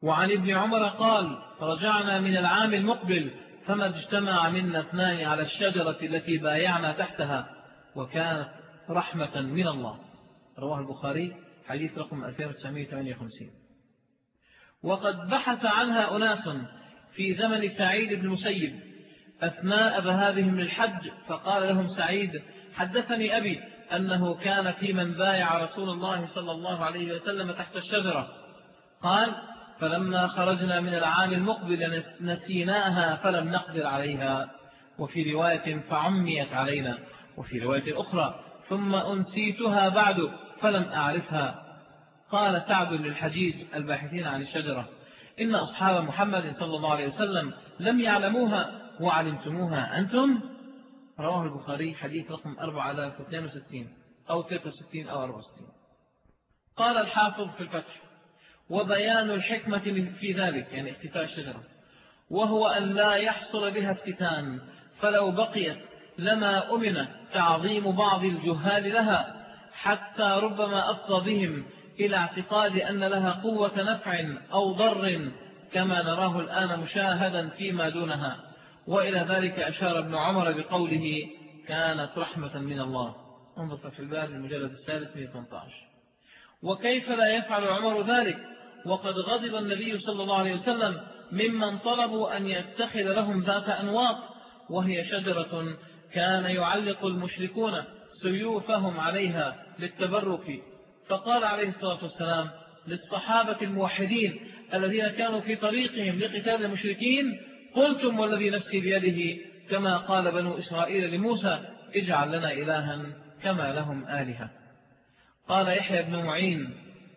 وعن ابن عمر قال رجعنا من العام المقبل فما اجتمع منا اثنان على الشجرة التي بايعنا تحتها وكانت رحمة من الله. رواه البخاري حديث رقم 2958 وقد بحث عنها أناس في زمن سعيد بن مسيب أثناء ذهابهم للحج فقال لهم سعيد حدثني أبي أنه كان في من بايع رسول الله صلى الله عليه وسلم تحت الشجرة. قال فلما خرجنا من العام المقبل نسيناها فلم نقدر عليها. وفي رواية فعميت علينا. وفي رواية أخرى ثم أنسيتها بعد فلم أعرفها. قال سعد للحجيج الباحثين عن الشجرة إن أصحاب محمد صلى الله عليه وسلم لم يعلموها وعلمتموها أنتم. رواه البخاري حديث رقم 4062 أو 63 أو 64 قال الحافظ في الفتح وبيان الحكمة في ذلك يعني اختفاء الشجرة. وهو أن لا يحصل بها افتتان فلو بقيت لما أمن تعظيم بعض الجهال لها حتى ربما أفضى بهم إلى اعتقاد أن لها قوة نفع أو ضر كما نراه الآن مشاهدا فيما دونها. وإلى ذلك أشار ابن عمر بقوله كانت رحمة من الله. انظر في الباب المجلد الثالث 118 وكيف لا يفعل عمر ذلك؟ وقد غضب النبي صلى الله عليه وسلم ممن طلبوا أن يتخذ لهم ذات أنواط وهي شجرة كان يعلق المشركون سيوفهم عليها للتبرك. فقال عليه الصلاة والسلام للصحابة الموحدين الذين كانوا في طريقهم لقتال المشركين قلتم والذي نفسي بيده كما قال بنو إسرائيل لموسى اجعل لنا إلها كما لهم آلهة. قال يحيى بن معين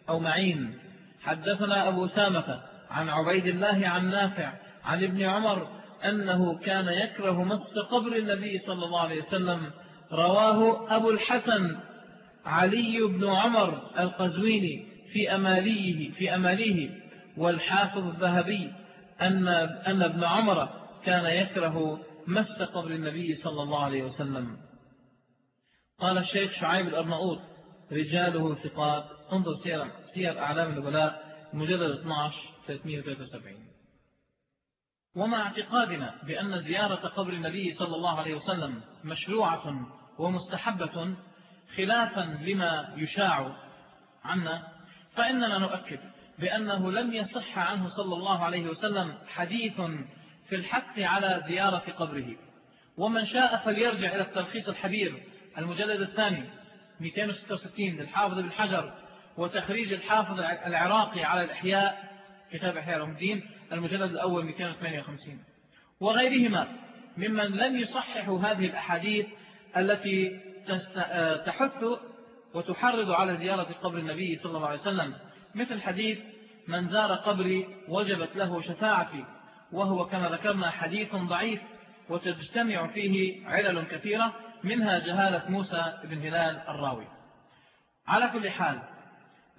أو معين حدثنا أبو سامة عن عبيد الله عن نافع عن ابن عمر أنه كان يكره مس قبر النبي صلى الله عليه وسلم رواه أبو الحسن علي بن عمر القزويني في أماليه, في أماليه والحافظ الذهبي أن, أن ابن عمر كان يكره مس قبر النبي صلى الله عليه وسلم. قال الشيخ شعيب الأرناؤوط رجاله ثقات انظر سير, سير أعلام النبلاء مجلد 12 373 ومع اعتقادنا بأن زيارة قبر النبي صلى الله عليه وسلم مشروعة ومستحبة خلافا لما يشاع عنا فإننا نؤكد بأنه لم يصح عنه صلى الله عليه وسلم حديث في الحث على زيارة قبره. ومن شاء فليرجع إلى التلخيص الحبير المجلد الثاني 266 للحافظ بن حجر وتخريج الحافظ العراقي على الإحياء كتاب إحياء الدين المجلد الأول 258 وغيرهما ممن لم يصححوا هذه الأحاديث التي تحث وتحرض على زيارة قبر النبي صلى الله عليه وسلم. مثل حديث من زار قبري وجبت له شفاعتي وهو كما ذكرنا حديث ضعيف وتجتمع فيه علل كثيرة منها جهالة موسى بن هلال الراوي. على كل حال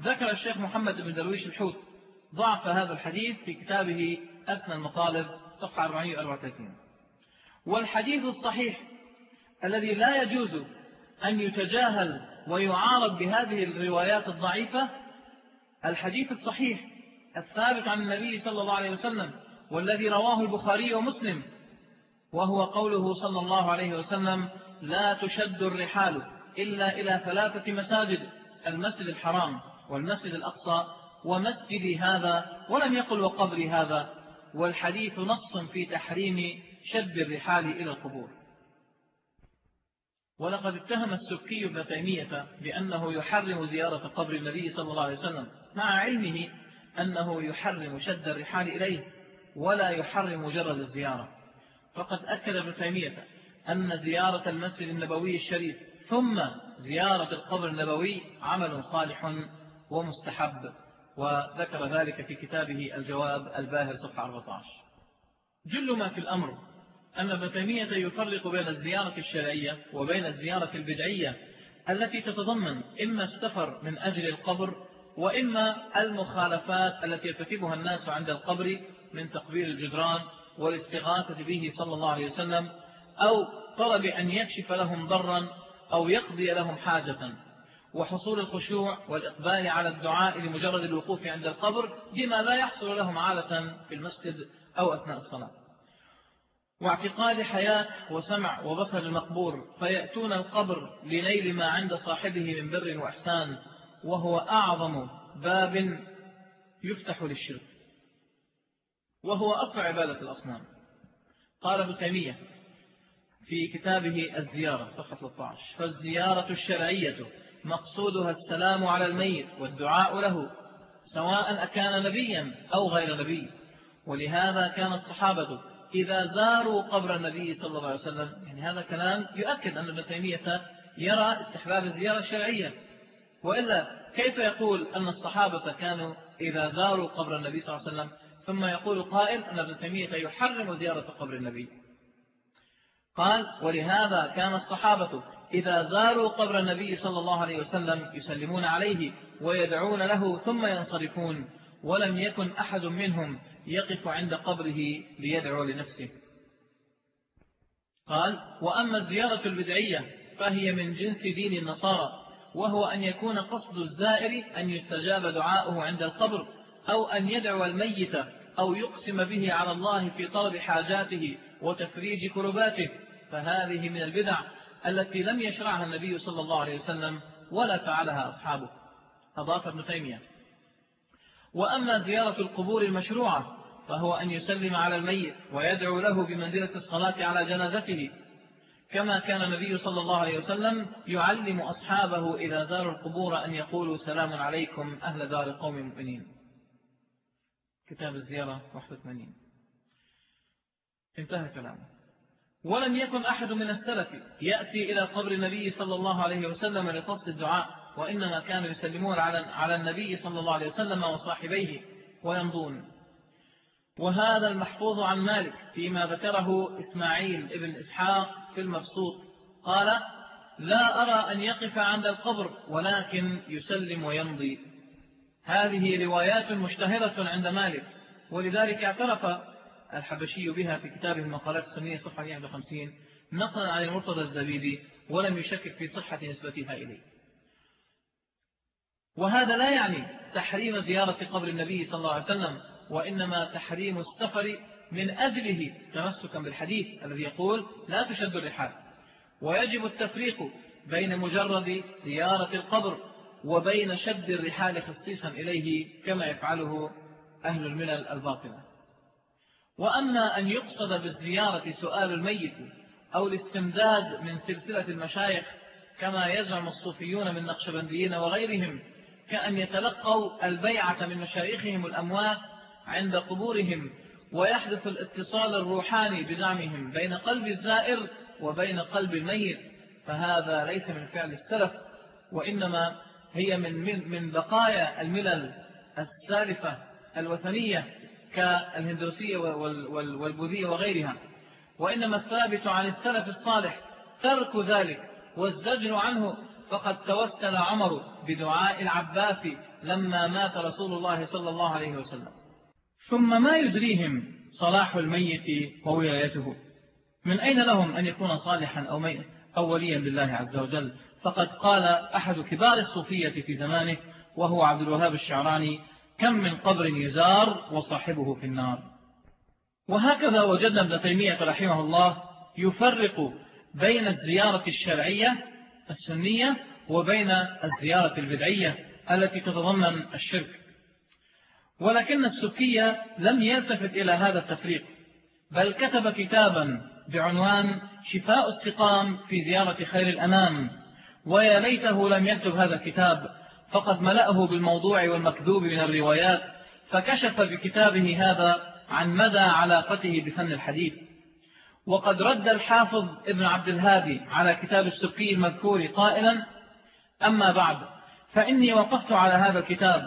ذكر الشيخ محمد بن درويش الحوت ضعف هذا الحديث في كتابه أثنى المطالب صفحة 434 والحديث الصحيح الذي لا يجوز أن يتجاهل ويعارض بهذه الروايات الضعيفة الحديث الصحيح الثابت عن النبي صلى الله عليه وسلم والذي رواه البخاري ومسلم وهو قوله صلى الله عليه وسلم لا تشد الرحال إلا إلى ثلاثة مساجد المسجد الحرام والمسجد الأقصى ومسجد هذا ولم يقل وقبر هذا والحديث نص في تحريم شد الرحال إلى القبور. ولقد اتهم السبكي ابن تيمية بأنه يحرم زيارة قبر النبي صلى الله عليه وسلم مع علمه أنه يحرم شد الرحال إليه ولا يحرم مجرد الزيارة. فقد أكد ابن تيمية أن زيارة المسجد النبوي الشريف ثم زيارة القبر النبوي عمل صالح ومستحب وذكر ذلك في كتابه الجواب الباهر صفحة 14 جل ما في الأمر أن ابن تيمية يفرق بين الزيارة الشرعية وبين الزيارة البدعية التي تتضمن إما السفر من أجل القبر وإما المخالفات التي يرتكبها الناس عند القبر من تقبيل الجدران والاستغاثة به صلى الله عليه وسلم أو طلب أن يكشف لهم ضرا أو يقضي لهم حاجة. وحصول الخشوع والإقبال على الدعاء لمجرد الوقوف عند القبر بما لا يحصل لهم عادة في المسجد أو أثناء الصلاة. واعتقاد حياة وسمع وبصر المقبور فيأتون القبر لنيل ما عند صاحبه من بر وإحسان وهو أعظم باب يفتح للشرك. وهو أصل عبادة الأصنام. قال ابن تيمية في كتابه الزيارة صفحة 13 فالزيارة الشرعية مقصودها السلام على الميت والدعاء له سواء أكان نبيا أو غير نبي. ولهذا كان الصحابة إذا زاروا قبر النبي صلى الله عليه وسلم يعني هذا كلام يؤكد أن ابن تيمية يرى استحباب الزيارة الشرعية. وإلا كيف يقول أن الصحابة كانوا إذا زاروا قبر النبي صلى الله عليه وسلم؟ ثم يقول قائل أن ابن تيمية يحرم زيارة قبر النبي. قال ولهذا كان الصحابة إذا زاروا قبر النبي صلى الله عليه وسلم يسلمون عليه ويدعون له ثم ينصرفون ولم يكن أحد منهم يقف عند قبره ليدعو لنفسه. قال وأما الزيارة البدعية فهي من جنس دين النصارى وهو أن يكون قصد الزائر أن يستجاب دعاؤه عند القبر أو أن يدعو الميت أو يقسم به على الله في طلب حاجاته وتفريج كرباته. فهذه من البدع التي لم يشرعها النبي صلى الله عليه وسلم ولا فعلها أصحابه. أضاف ابن تيمية وأما زيارة القبور المشروعة فهو أن يسلم على الميت ويدعو له بمنزلة الصلاة على جنازته. كما كان النبي صلى الله عليه وسلم يعلم أصحابه إذا زاروا القبور أن يقولوا سلام عليكم أهل دار قوم مؤمنين. كتاب الزيارة 81 انتهى كلامه. ولم يكن أحد من السلف يأتي إلى قبر النبي صلى الله عليه وسلم لقصد الدعاء. وإنما كانوا يسلمون على النبي صلى الله عليه وسلم وصاحبيه ويمضون. وهذا المحفوظ عن مالك فيما ذكره إسماعيل ابن إسحاق في المبسوط. قال لا أرى أن يقف عند القبر ولكن يسلم ويمضي. هذه روايات مشتهرة عند مالك ولذلك اعترف الحبشي بها في كتابه المقالات السنية صفحة 51 نقلا عن المرتضى الزبيدي ولم يشكك في صحة نسبتها إليه. وهذا لا يعني تحريم زيارة قبر النبي صلى الله عليه وسلم وإنما تحريم السفر من أجله تمسكا بالحديث الذي يقول لا تشد الرحال. ويجب التفريق بين مجرد زيارة القبر وبين شد الرحال خصيصا إليه كما يفعله أهل الملل الباطنة. وأما أن يقصد بالزيارة سؤال الميت أو الاستمداد من سلسلة المشايخ كما يزعم الصوفيون من نقشبنديين وغيرهم كأن يتلقوا البيعة من مشايخهم الأموات عند قبورهم ويحدث الاتصال الروحاني بزعمهم بين قلب الزائر وبين قلب الميت. فهذا ليس من فعل السلف وإنما هي من, من, من بقايا الملل السالفة الوثنية كالهندوسية والبوذية وغيرها. وإنما الثابت عن السلف الصالح ترك ذلك والزجر عنه فقد توسل عمر بدعاء العباس لما مات رسول الله صلى الله عليه وسلم. ثم ما يدريهم صلاح الميت وولايته. من أين لهم أن يكون صالحا أو, أو وليا بالله عز وجل؟ فقد قال أحد كبار الصوفية في زمانه وهو عبد الوهاب الشعراني كم من قبر يزار وصاحبه في النار. وهكذا وجدنا ابن تيمية رحمه الله يفرق بين الزيارة الشرعية السنية وبين الزيارة البدعية التي تتضمن الشرك. ولكن السكية لم يلتفت إلى هذا التفريق بل كتب كتابا بعنوان شفاء استقام في زيارة خير الأنام. ويا ليته لم يكتب هذا الكتاب فقد ملأه بالموضوع والمكذوب من الروايات فكشف بكتابه هذا عن مدى علاقته بفن الحديث. وقد رد الحافظ ابن عبد الهادي على كتاب السكي المذكور قائلا أما بعد فإني وقفت على هذا الكتاب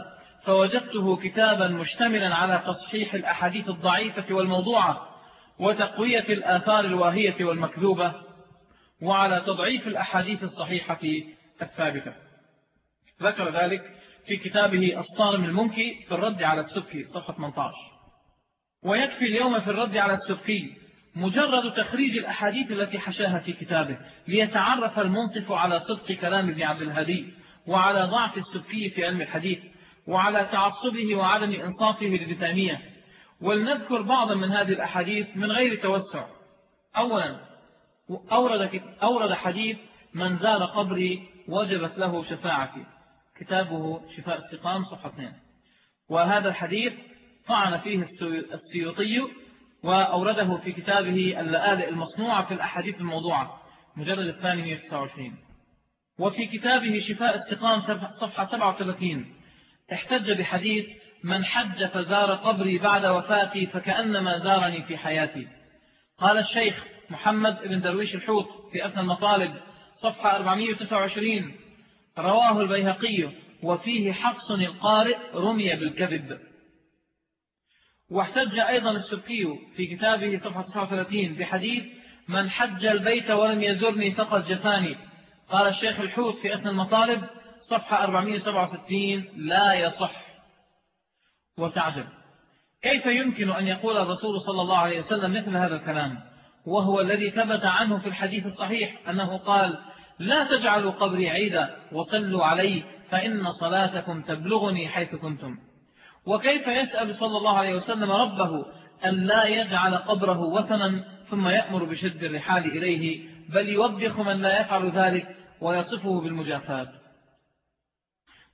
فوجدته كتابا مشتملا على تصحيح الأحاديث الضعيفة والموضوعة وتقوية الآثار الواهية والمكذوبة وعلى تضعيف الأحاديث الصحيحة الثابتة. ذكر ذلك في كتابه الصارم المنكي في الرد على السبكي صفحة 18 ويكفي اليوم في الرد على السبكي مجرد تخريج الأحاديث التي حشاها في كتابه ليتعرف المنصف على صدق كلام ابن عبد الهدي وعلى ضعف السبكي في علم الحديث وعلى تعصبه وعدم إنصافه للبتانية. ولنذكر بعضا من هذه الأحاديث من غير توسع. أولا أورد, أورد حديث من زار قبري وجبت له شفاعتي. كتابه شفاء السقام صفحة 2 وهذا الحديث طعن فيه السيوطي وأورده في كتابه اللآلئ المصنوعة في الأحاديث الموضوعة مجلد الثاني 129 وفي كتابه شفاء السقام صفحة 37 احتج بحديث من حج فزار قبري بعد وفاتي فكأنما زارني في حياتي. قال الشيخ محمد بن درويش الحوت في أثنى المطالب صفحة 429 رواه البيهقي وفيه حفص القارئ رمي بالكذب. واحتج أيضا السبكي في كتابه صفحة 39 بحديث من حج البيت ولم يزرني فقد جفاني قال الشيخ الحوت في أثنى المطالب صفحة 467 لا يصح وتعجب. كيف يمكن أن يقول الرسول صلى الله عليه وسلم مثل هذا الكلام؟ وهو الذي ثبت عنه في الحديث الصحيح أنه قال لا تجعلوا قبري عيدا وصلوا علي فإن صلاتكم تبلغني حيث كنتم وكيف يسأل صلى الله عليه وسلم ربه أن لا يجعل قبره وثنا ثم يأمر بشد الرحال إليه بل يوبخ من لا يفعل ذلك ويصفه بالمجافات.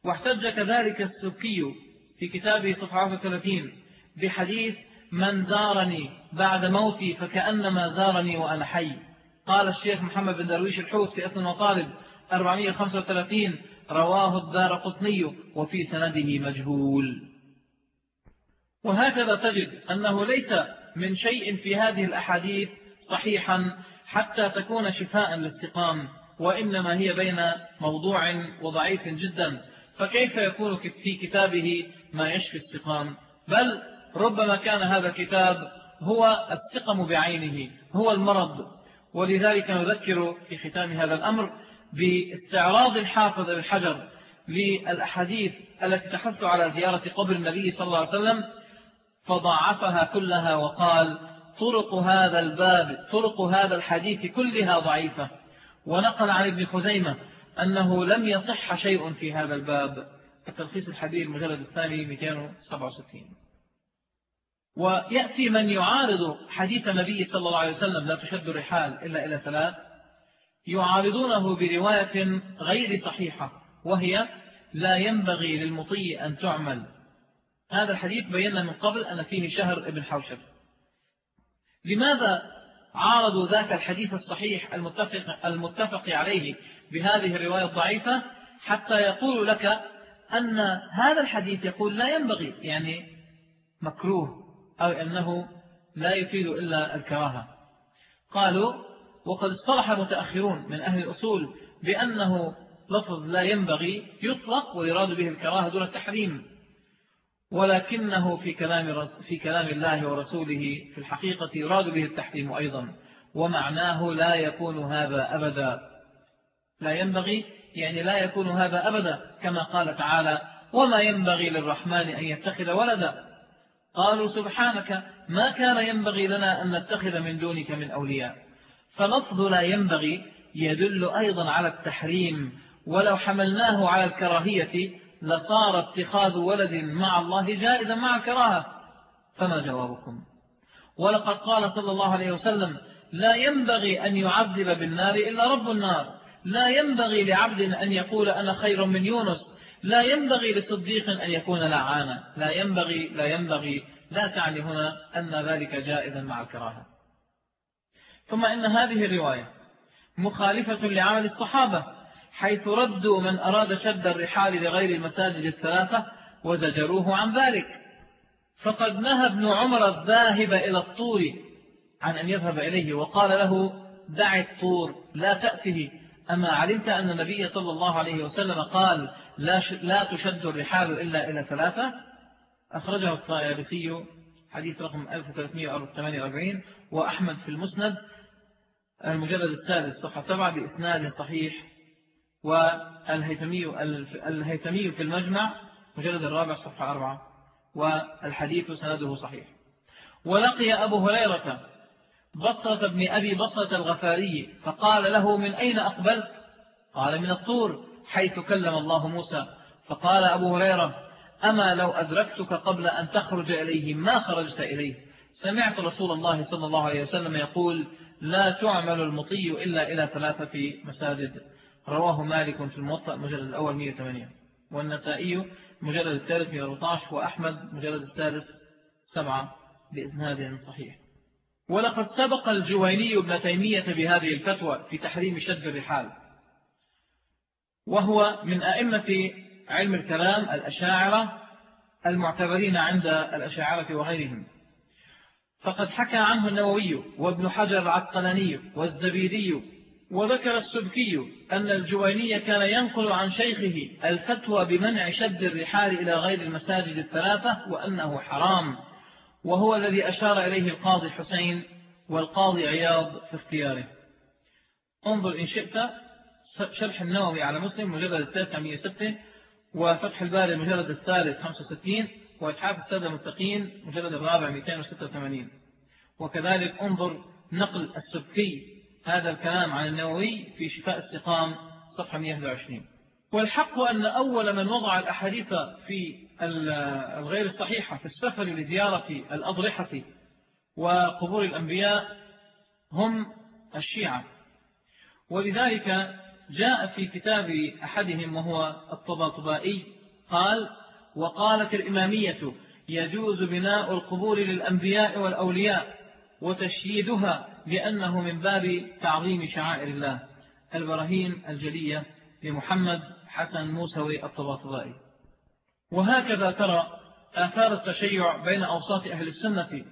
واحتج كذلك السكي في كتابه صفحة 30 بحديث من زارني بعد موتي فكأنما زارني وأنا حي قال الشيخ محمد بن درويش الحوث في أسن وطالب 435 رواه الدار قطني وفي سنده مجهول وهكذا تجد أنه ليس من شيء في هذه الأحاديث صحيحا حتى تكون شفاء للسقام وإنما هي بين موضوع وضعيف جدا. فكيف يكون في كتابه ما يشفي السقام بل ربما كان هذا الكتاب هو السقم بعينه هو المرض. ولذلك نذكر في ختام هذا الأمر باستعراض الحافظ ابن حجر للأحاديث التي تحث على زيارة قبر النبي صلى الله عليه وسلم فضاعفها كلها وقال طرق هذا الباب طرق هذا الحديث كلها ضعيفة. ونقل عن ابن خزيمة أنه لم يصح شيء في هذا الباب. التلخيص الحديث المجلد الثاني 267 ويأتي من يعارض حديث النبي صلى الله عليه وسلم لا تشد الرحال إلا إلى ثلاث يعارضونه برواية غير صحيحة وهي لا ينبغي للمطي أن تعمل. هذا الحديث بينا من قبل أن فيه شهر ابن حوشب. لماذا عارضوا ذاك الحديث الصحيح المتفق, المتفق عليه بهذه الرواية الضعيفة حتى يقول لك أن هذا الحديث يقول لا ينبغي يعني مكروه أو أنه لا يفيد إلا الكراهة. قالوا وقد اصطلح المتأخرون من أهل الأصول بأنه لفظ لا ينبغي يطلق ويراد به الكراهة دون التحريم. ولكنه في كلام, في كلام الله ورسوله في الحقيقة يراد به التحريم أيضا ومعناه لا يكون هذا أبدا. لا ينبغي يعني لا يكون هذا أبدا كما قال تعالى وما ينبغي للرحمن أن يتخذ ولدا قالوا سبحانك ما كان ينبغي لنا أن نتخذ من دونك من أولياء فلفظ لا ينبغي يدل أيضا على التحريم ولو حملناه على الكراهية لصار اتخاذ ولد مع الله جائزا مع الكراهة فما جوابكم؟ ولقد قال صلى الله عليه وسلم لا ينبغي أن يعذب بالنار إلا رب النار لا ينبغي لعبد أن يقول أنا خير من يونس لا ينبغي لصديق أن يكون لعانا لا ينبغي لا ينبغي لا تعني هنا أن ذلك جائزا مع الكراهة ثم إن هذه الرواية مخالفة لعمل الصحابة حيث ردوا من أراد شد الرحال لغير المساجد الثلاثة وزجروه عن ذلك. فقد نهى ابن عمر الذاهب إلى الطور عن أن يذهب إليه وقال له دع الطور لا تأته. أما علمت أن النبي صلى الله عليه وسلم قال لا, لا تشد الرحال إلا إلى ثلاثة. أخرجه الطائرسي حديث رقم 1348 وأحمد في المسند المجلد السادس صفحة سبعة بإسناد صحيح والهيثمي الهيثمي في المجمع مجلد الرابع صفحة أربعة والحديث سنده صحيح. ولقي أبو هريرة بصرة بن أبي بصرة الغفاري فقال له من أين أقبلت؟ قال من الطور حيث كلم الله موسى. فقال أبو هريرة أما لو أدركتك قبل أن تخرج إليه ما خرجت إليه؟ سمعت رسول الله صلى الله عليه وسلم يقول لا تعمل المطي إلا إلى ثلاثة مساجد رواه مالك في الموطأ مجلد الأول 108 والنسائي مجلد الثالث 114 وأحمد مجلد الثالث 7 بإسناد صحيح. ولقد سبق الجويني ابن تيمية بهذه الفتوى في تحريم شد الرحال وهو من أئمة علم الكلام الأشاعرة المعتبرين عند الأشاعرة وغيرهم. فقد حكى عنه النووي وابن حجر العسقلاني والزبيدي وذكر السبكي أن الجويني كان ينقل عن شيخه الفتوى بمنع شد الرحال إلى غير المساجد الثلاثة وأنه حرام وهو الذي أشار إليه القاضي حسين والقاضي عياض في اختياره. انظر إن شئت شرح النووي على مسلم مجلد التاسع 106 وفتح الباري المجلد الثالث 65 وإتحاف السادة المتقين مجلد الرابع 286 وكذلك انظر نقل السبكي هذا الكلام عن النووي في شفاء السقام صفحة 121 والحق أن أول من وضع الأحاديث في الغير الصحيحة في السفر لزيارة الأضرحة وقبور الأنبياء هم الشيعة. ولذلك جاء في كتاب أحدهم وهو الطباطبائي قال وقالت الإمامية يجوز بناء القبور للأنبياء والأولياء وتشييدها لأنه من باب تعظيم شعائر الله البراهين الجلية لمحمد حسن موسوي الطباطبائي وهكذا ترى آثار التشيع بين أوساط أهل السنة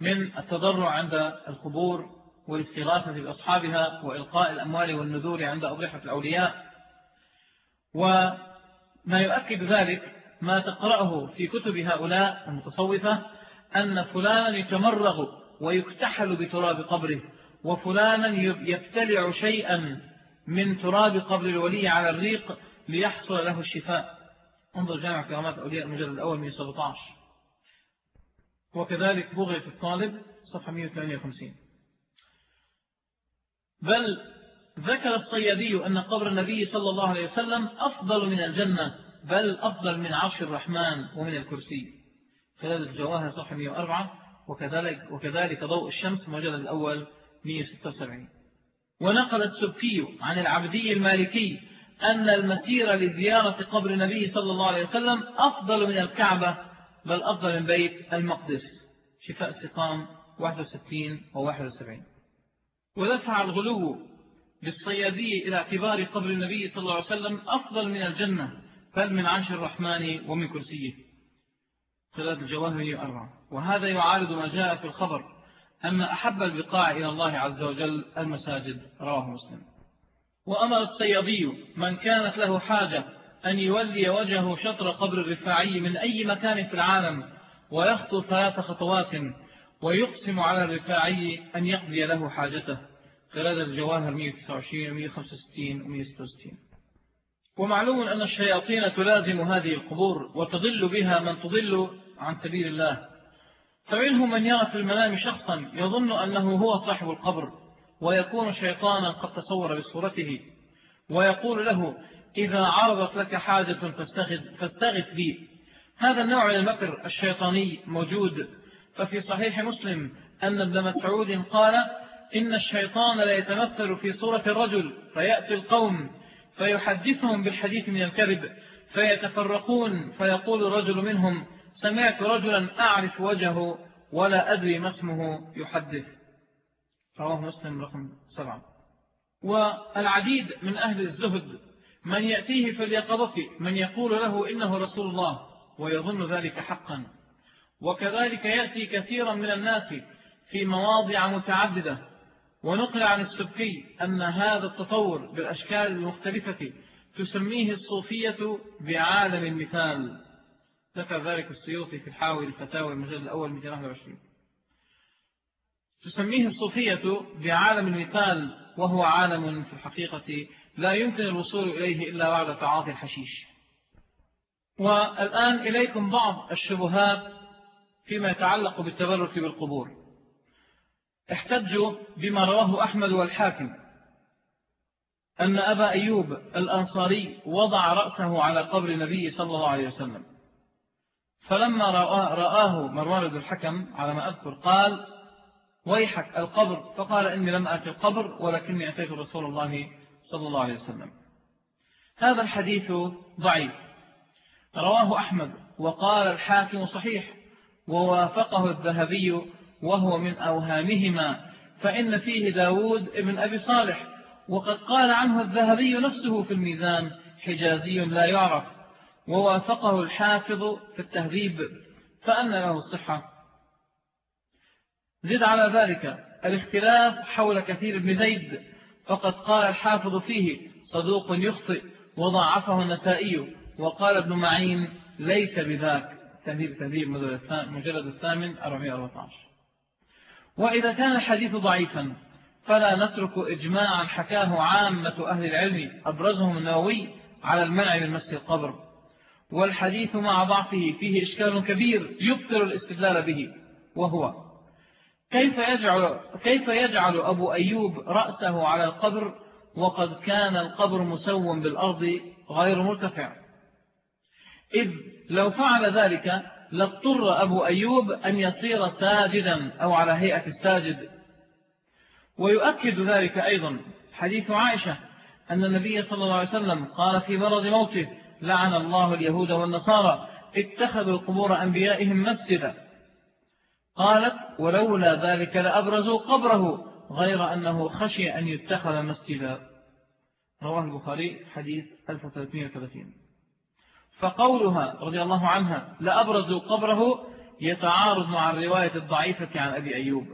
من التضرع عند القبور والاستغاثة بأصحابها وإلقاء الأموال والنذور عند أضرحة الأولياء. وما يؤكد ذلك ما تقرأه في كتب هؤلاء المتصوفة أن فلان يتمرغ ويكتحل بتراب قبره. وفلانا يبتلع شيئا من تراب قبر الولي على الريق ليحصل له الشفاء. انظر جامع كرامات أولياء المجلد الأول 117 وكذلك بغية الطالب صفحة 158 بل ذكر الصيادي أن قبر النبي صلى الله عليه وسلم أفضل من الجنة بل أفضل من عرش الرحمن ومن الكرسي. خلال الجواهر صفحة 104 وكذلك, وكذلك ضوء الشمس مجلد الأول 176 ونقل السبكي عن العبدي المالكي أن المسير لزيارة قبر النبي صلى الله عليه وسلم أفضل من الكعبة بل أفضل من بيت المقدس. شفاء سقام 61 و 71 ودفع الغلو بالصيادي إلى اعتبار قبر النبي صلى الله عليه وسلم أفضل من الجنة بل من عرش الرحمن ومن كرسيه. ثلاث الجواهر أربعة وهذا يعارض ما جاء في الخبر أن أحب البقاع إلى الله عز وجل المساجد رواه مسلم. وأمر الصيادي من كانت له حاجة أن يولي وجهه شطر قبر الرفاعي من أي مكان في العالم ويخطو ثلاث خطوات ويقسم على الرفاعي أن يقضي له حاجته. خلال الجواهر 129 و 165 و 166 ومعلوم أن الشياطين تلازم هذه القبور وتضل بها من تضل عن سبيل الله. فمنهم من يرى في المنام شخصا يظن أنه هو صاحب القبر ويكون شيطانا قد تصور بصورته ويقول له إذا عرضت لك حاجة فاستغث بي. هذا النوع من المكر الشيطاني موجود. ففي صحيح مسلم أن ابن مسعود قال إن الشيطان لا يتمثل في صورة الرجل فيأتي القوم فيحدثهم بالحديث من الكذب فيتفرقون فيقول الرجل منهم سمعت رجلا أعرف وجهه ولا أدري ما اسمه يحدث. رواه مسلم رقم سبعة. والعديد من أهل الزهد من يأتيه في اليقظة من يقول له إنه رسول الله ويظن ذلك حقا. وكذلك يأتي كثيرا من الناس في مواضع متعددة. ونقل عن السبكي أن هذا التطور بالأشكال المختلفة تسميه الصوفية بعالم المثال. ذكر ذلك السيوطي في الحاوي الفتاوى المجلد الأول 221 تسميه الصوفية بعالم المثال وهو عالم في الحقيقة لا يمكن الوصول إليه إلا بعد تعاطي الحشيش. والآن إليكم بعض الشبهات فيما يتعلق بالتبرك بالقبور. احتجوا بما رواه أحمد والحاكم أن أبا أيوب الأنصاري وضع رأسه على قبر النبي صلى الله عليه وسلم. فلما رآه مروان بن الحكم على ما أذكر قال ويحك القبر. فقال إني لم أتي القبر ولكني أتيت رسول الله صلى الله عليه وسلم. هذا الحديث ضعيف. رواه أحمد وقال الحاكم صحيح ووافقه الذهبي وهو من أوهامهما. فإن فيه داود ابن أبي صالح وقد قال عنه الذهبي نفسه في الميزان حجازي لا يعرف. ووافقه الحافظ في التهذيب فأن له الصحة. زد على ذلك الاختلاف حول كثير بن زيد فقد قال الحافظ فيه صدوق يخطئ وضعفه النسائي وقال ابن معين ليس بذاك. تهذيب تهذيب مجلد الثامن 414 وإذا كان الحديث ضعيفا فلا نترك إجماعا حكاه عامة أهل العلم أبرزهم النووي على المنع من مس القبر. والحديث مع ضعفه فيه إشكال كبير يبطل الاستدلال به. وهو كيف يجعل, كيف يجعل أبو أيوب رأسه على القبر وقد كان القبر مسوم بالأرض غير مرتفع؟ إذ لو فعل ذلك لاضطر أبو أيوب أن يصير ساجدا أو على هيئة الساجد. ويؤكد ذلك أيضا. حديث عائشة أن النبي صلى الله عليه وسلم قال في مرض موته لعن الله اليهود والنصارى. اتخذوا قبور أنبيائهم مسجدا. قالت ولولا ذلك لأبرزوا قبره غير أنه خشي أن يتخذ مسجدا. رواه البخاري حديث 1330 فقولها رضي الله عنها لأبرزوا قبره يتعارض مع الرواية الضعيفة عن أبي أيوب.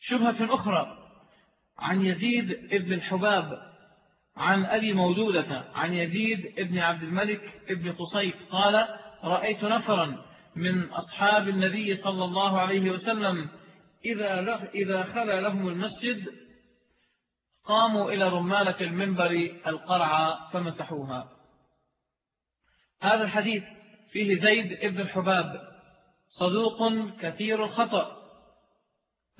شبهة أخرى عن يزيد ابن الحباب عن أبي مودودة عن يزيد ابن عبد الملك ابن قصيف قال رأيت نفرا من أصحاب النبي صلى الله عليه وسلم إذا, إذا خلى لهم المسجد قاموا إلى رمالة المنبر القرعة فمسحوها. هذا الحديث فيه زيد ابن الحباب صدوق كثير الخطأ.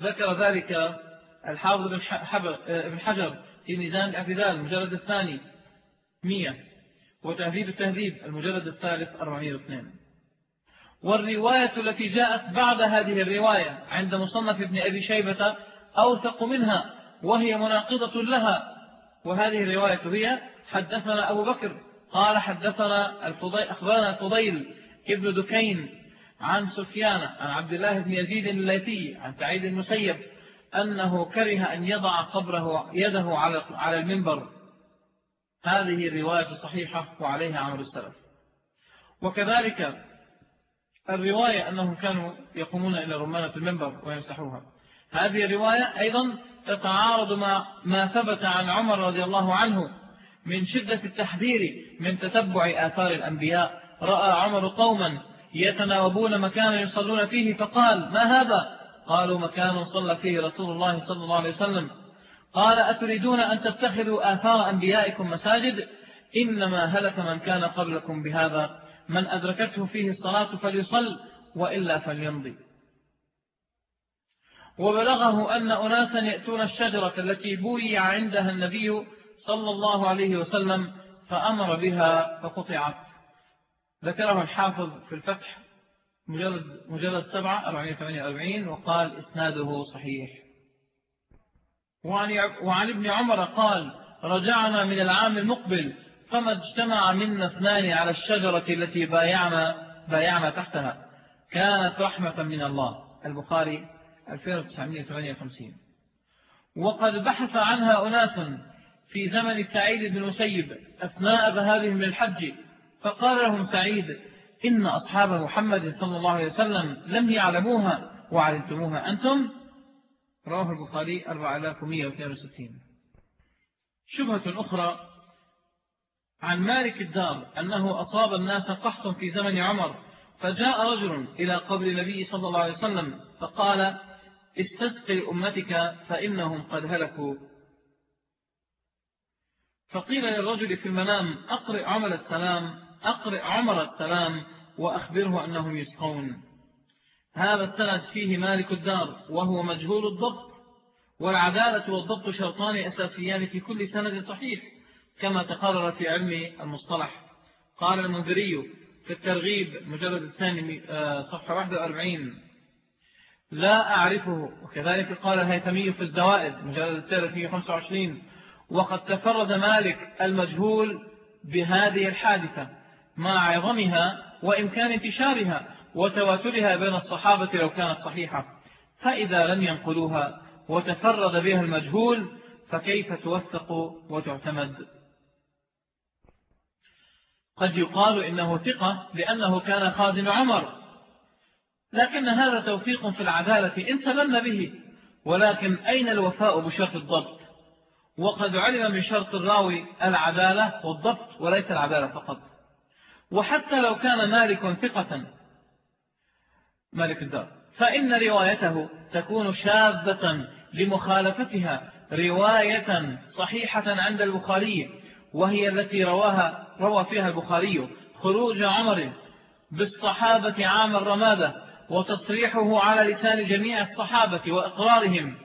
ذكر ذلك الحافظ بن حجر في ميزان الاعتدال المجلد الثاني 100 وتهذيب التهذيب المجلد الثالث 402 والرواية التي جاءت بعد هذه الرواية عند مصنف ابن أبي شيبة أوثق منها وهي مناقضة لها. وهذه الرواية هي حدثنا أبو بكر قال حدثنا الفضيل أخبرنا الفضيل ابن دكين عن سفيان عن عبد الله بن يزيد الليثي عن سعيد المسيب أنه كره أن يضع قبره يده على المنبر. هذه الرواية صحيحة وعليها عمر السلف. وكذلك الرواية أنهم كانوا يقومون إلى رمانة المنبر ويمسحوها. هذه الرواية أيضا تتعارض مع ما ثبت عن عمر رضي الله عنه من شدة التحذير من تتبع آثار الأنبياء. رأى عمر قوما يتناوبون مكانا يصلون فيه فقال ما هذا؟ قالوا مكان صلى فيه رسول الله صلى الله عليه وسلم. قال أتريدون أن تتخذوا آثار أنبيائكم مساجد؟ إنما هلك من كان قبلكم بهذا. من أدركته فيه الصلاة فليصل وإلا فليمضي. وبلغه أن أناسا يأتون الشجرة التي بوي عندها النبي صلى الله عليه وسلم فأمر بها فقطعت. ذكره الحافظ في الفتح. مجلد, مجلد 7 448 وقال إسناده صحيح. وعن, وعن ابن عمر قال رجعنا من العام المقبل فما اجتمع منا اثنان على الشجرة التي بايعنا, بايعنا تحتها. كانت رحمة من الله. البخاري 2958 وقد بحث عنها أناس في زمن سعيد بن مسيب أثناء ذهابهم للحج فقال لهم سعيد إن أصحاب محمد صلى الله عليه وسلم لم يعلموها وعلمتموها. أنتم؟ رواه البخاري 4162 شبهة أخرى عن مالك الدار أنه أصاب الناس قحط في زمن عمر فجاء رجل إلى قبر النبي صلى الله عليه وسلم فقال استسقي أمتك فإنهم قد هلكوا. فقيل للرجل في المنام أقرئ عمل السلام أقرئ عمر السلام وأخبره أنهم يسقون هذا السند فيه مالك الدار وهو مجهول الضبط والعدالة والضبط شرطان أساسيان في كل سند صحيح كما تقرر في علم المصطلح. قال المنذري في الترغيب مجلد الثاني آه، صفحة 41 لا أعرفه. وكذلك قال الهيثمي في الزوائد مجلد الثالث 125 وقد تفرد مالك المجهول بهذه الحادثة مع عظمها وإمكان انتشارها وتواترها بين الصحابة لو كانت صحيحة. فإذا لم ينقلوها وتفرد بها المجهول فكيف توثق وتعتمد؟ قد يقال إنه ثقة لأنه كان خازن عمر. لكن هذا توفيق في العدالة إن سلمنا به. ولكن أين الوفاء بشرط الضبط؟ وقد علم من شرط الراوي العدالة والضبط وليس العدالة فقط. وحتى لو كان مالك ثقة. مالك الدار. فإن روايته تكون شاذة لمخالفتها رواية صحيحة عند البخاري وهي التي رواها روى فيها البخاري خروج عمر بالصحابة عام الرمادة وتصريحه على لسان جميع الصحابة وإقرارهم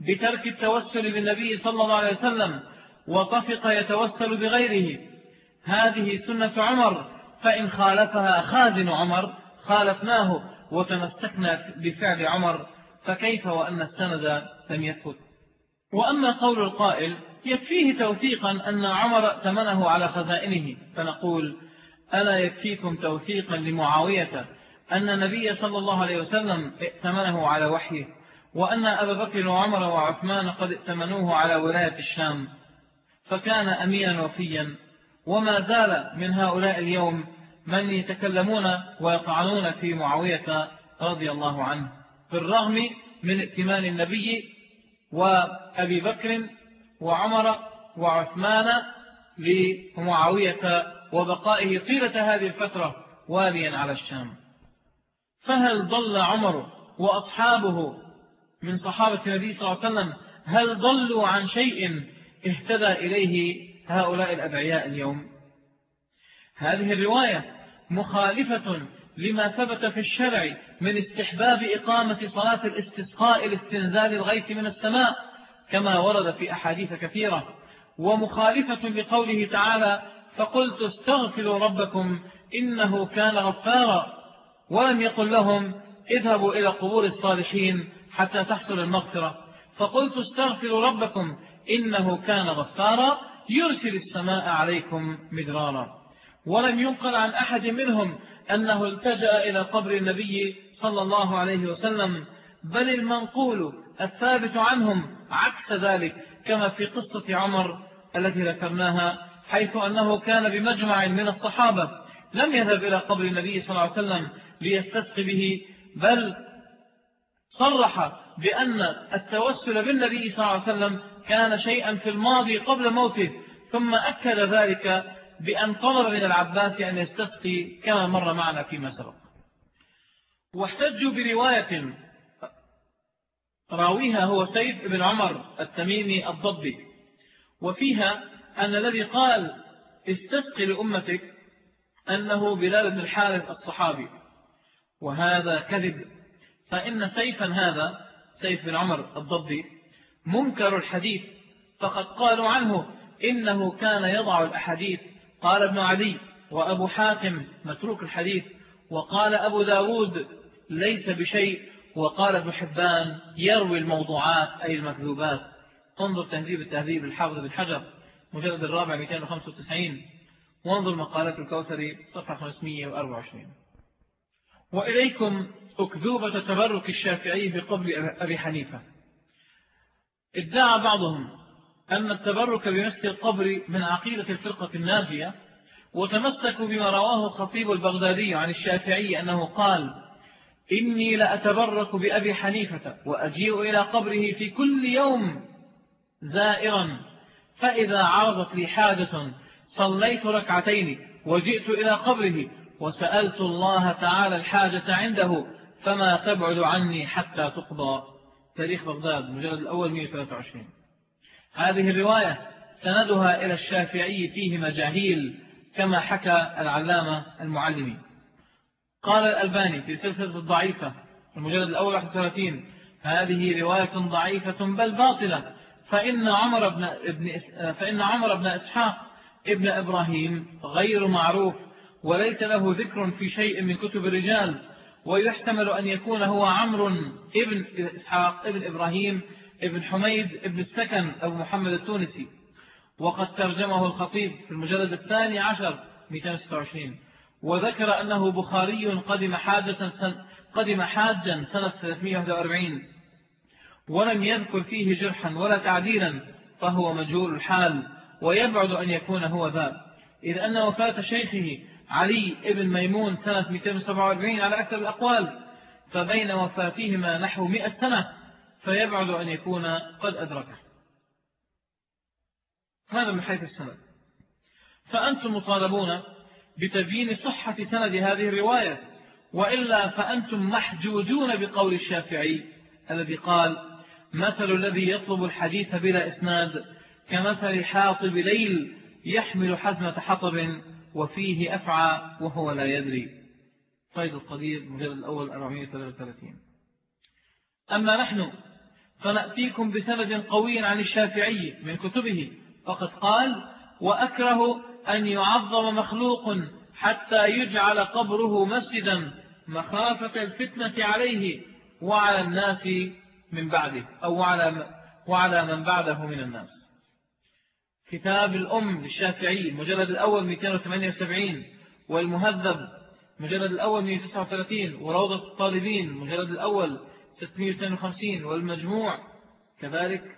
بترك التوسل بالنبي صلى الله عليه وسلم وطفق يتوسل بغيره. هذه سنة عمر فإن خالفها خازن عمر خالفناه وتمسكنا بفعل عمر فكيف وأن السند لم يثبت؟ وأما قول القائل يكفيه توثيقا أن عمر تمنه على خزائنه فنقول ألا يكفيكم توثيقا لمعاوية أن النبي صلى الله عليه وسلم ائتمنه على وحيه وأن أبا بكر وعمر وعثمان قد ائتمنوه على ولاية الشام فكان أمينا وفيا وما زال من هؤلاء اليوم من يتكلمون ويطعنون في معاوية رضي الله عنه. بالرغم من ائتمان النبي وأبي بكر وعمر وعثمان لمعاوية وبقائه طيلة هذه الفترة واليا على الشام. فهل ضل عمر وأصحابه من صحابة النبي صلى الله عليه وسلم هل ضلوا عن شيء اهتدى إليه هؤلاء الأدعياء اليوم؟ هذه الرواية مخالفة لما ثبت في الشرع من استحباب إقامة صلاة الاستسقاء لاستنزال الغيث من السماء كما ورد في أحاديث كثيرة. ومخالفة لقوله تعالى فقلت استغفروا ربكم إنه كان غفارا. ولم يقل لهم اذهبوا إلى قبور الصالحين حتى تحصل المغفرة. فقلت استغفروا ربكم إنه كان غفارا يرسل السماء عليكم مدرارا. ولم ينقل عن أحد منهم أنه التجأ إلى قبر النبي صلى الله عليه وسلم بل المنقول الثابت عنهم عكس ذلك كما في قصة عمر التي ذكرناها حيث أنه كان بمجمع من الصحابة لم يذهب إلى قبر النبي صلى الله عليه وسلم ليستسقي به بل صرح بأن التوسل بالنبي صلى الله عليه وسلم كان شيئا في الماضي قبل موته ثم أكد ذلك بأن طلب من العباس أن يستسقي كما مر معنا فيما سبق. واحتجوا برواية راويها هو سيد بن عمر التميمي الضبي وفيها أن الذي قال استسقي لأمتك أنه بلال بن الحارث الصحابي. وهذا كذب فإن سيفا هذا سيف بن عمر الضبي منكر الحديث فقد قالوا عنه إنه كان يضع الأحاديث قال ابن علي وأبو حاتم متروك الحديث وقال أبو داود ليس بشيء وقال ابن حبان يروي الموضوعات أي المكذوبات. انظر تهذيب التهذيب الحافظ بن حجر مجلد الرابع 295 وانظر مقالات الكوثري صفحة 524 وإليكم أكذوبة تبرك الشافعي بقبل أبي حنيفة. ادعى بعضهم أن التبرك بمس القبر من عقيدة الفرقة الناجية وتمسكوا بما رواه خطيب البغدادي عن الشافعي أنه قال إني لأتبرك بأبي حنيفة وأجيء إلى قبره في كل يوم زائرا فإذا عرضت لي حاجة صليت ركعتين وجئت إلى قبره وسألت الله تعالى الحاجة عنده فما تبعد عني حتى تقضى. تاريخ بغداد مجلد الأول 123 هذه الرواية سندها إلى الشافعي فيه مجاهيل كما حكى العلامة المعلمي. قال الألباني في سلسلة الضعيفة المجلد الأول 31 هذه رواية ضعيفة بل باطلة فإن عمر بن, ابن فإن عمر بن إسحاق ابن إبراهيم غير معروف وليس له ذكر في شيء من كتب الرجال ويحتمل أن يكون هو عمرو ابن إسحاق ابن إبراهيم ابن حميد ابن السكن أبو محمد التونسي وقد ترجمه الخطيب في المجلد الثاني عشر 226 وذكر أنه بخاري قدم حاجة سن قدم حاجا سنة 341 ولم يذكر فيه جرحا ولا تعديلا فهو مجهول الحال ويبعد أن يكون هو ذا. إذ أن وفاة شيخه علي ابن ميمون سنة 247 على أكثر الأقوال فبين وفاتهما نحو 100 سنة فيبعد أن يكون قد أدركه. هذا من حيث السند. فأنتم مطالبون بتبيين صحة سند هذه الرواية وإلا فأنتم محجوجون بقول الشافعي الذي قال مثل الذي يطلب الحديث بلا إسناد كمثل حاطب ليل يحمل حزمة حطب وفيه أفعى وهو لا يدري. فيض القدير مجلد الأول 433 أما نحن فنأتيكم بسند قوي عن الشافعي من كتبه. فقد قال وأكره أن يعظم مخلوق حتى يجعل قبره مسجدا مخافة الفتنة عليه وعلى الناس من بعده أو على وعلى من بعده من الناس. كتاب الأم للشافعي المجلد الأول 278 والمهذب مجلد الأول 139 وروضة الطالبين المجلد الأول 652 والمجموع كذلك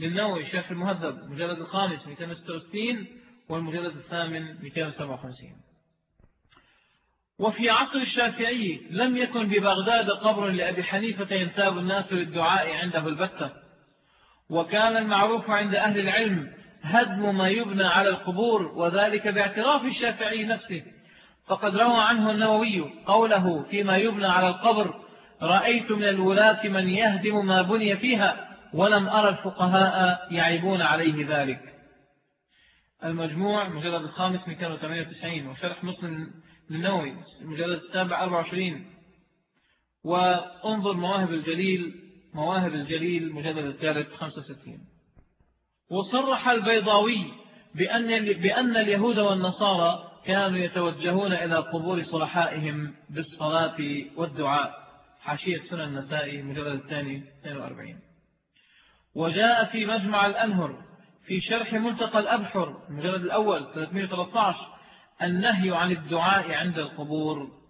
للنووي شرح المهذب المجلد الخامس 266 والمجلد الثامن 257 وفي عصر الشافعي لم يكن ببغداد قبر لأبي حنيفة ينتاب الناس للدعاء عنده البتة. وكان المعروف عند أهل العلم هدم ما يبنى على القبور وذلك باعتراف الشافعي نفسه. فقد روى عنه النووي قوله فيما يبنى على القبر رأيت من الولاة من يهدم ما بني فيها ولم أرى الفقهاء يعيبون عليه ذلك. المجموع مجلد الخامس 298 وشرح مسلم للنووي مجلد السابع 24 وانظر مواهب الجليل مواهب الجليل مجلد الثالث 65 وصرح البيضاوي بأن, بأن اليهود والنصارى كانوا يتوجهون إلى قبور صلحائهم بالصلاة والدعاء. حاشية سنن النسائي مجلد الثاني 42 وجاء في مجمع الأنهر في شرح ملتقى الأبحر المجلد الأول 313 النهي عن الدعاء عند القبور.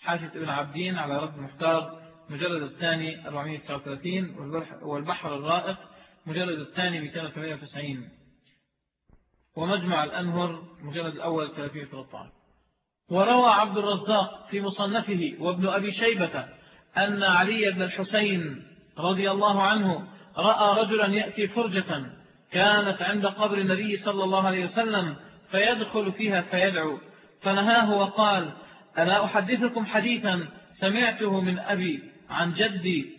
حاشية ابن عبدين على رد محتار مجلد الثاني 439 والبحر الرائق مجلد الثاني 298 ومجمع الأنهر مجلد الأول 313 وروى عبد الرزاق في مصنفه وابن أبي شيبة أن علي بن الحسين رضي الله عنه رأى رجلا يأتي فرجة كانت عند قبر النبي صلى الله عليه وسلم فيدخل فيها فيدعو فنهاه وقال ألا أحدثكم حديثا سمعته من أبي عن جدي؟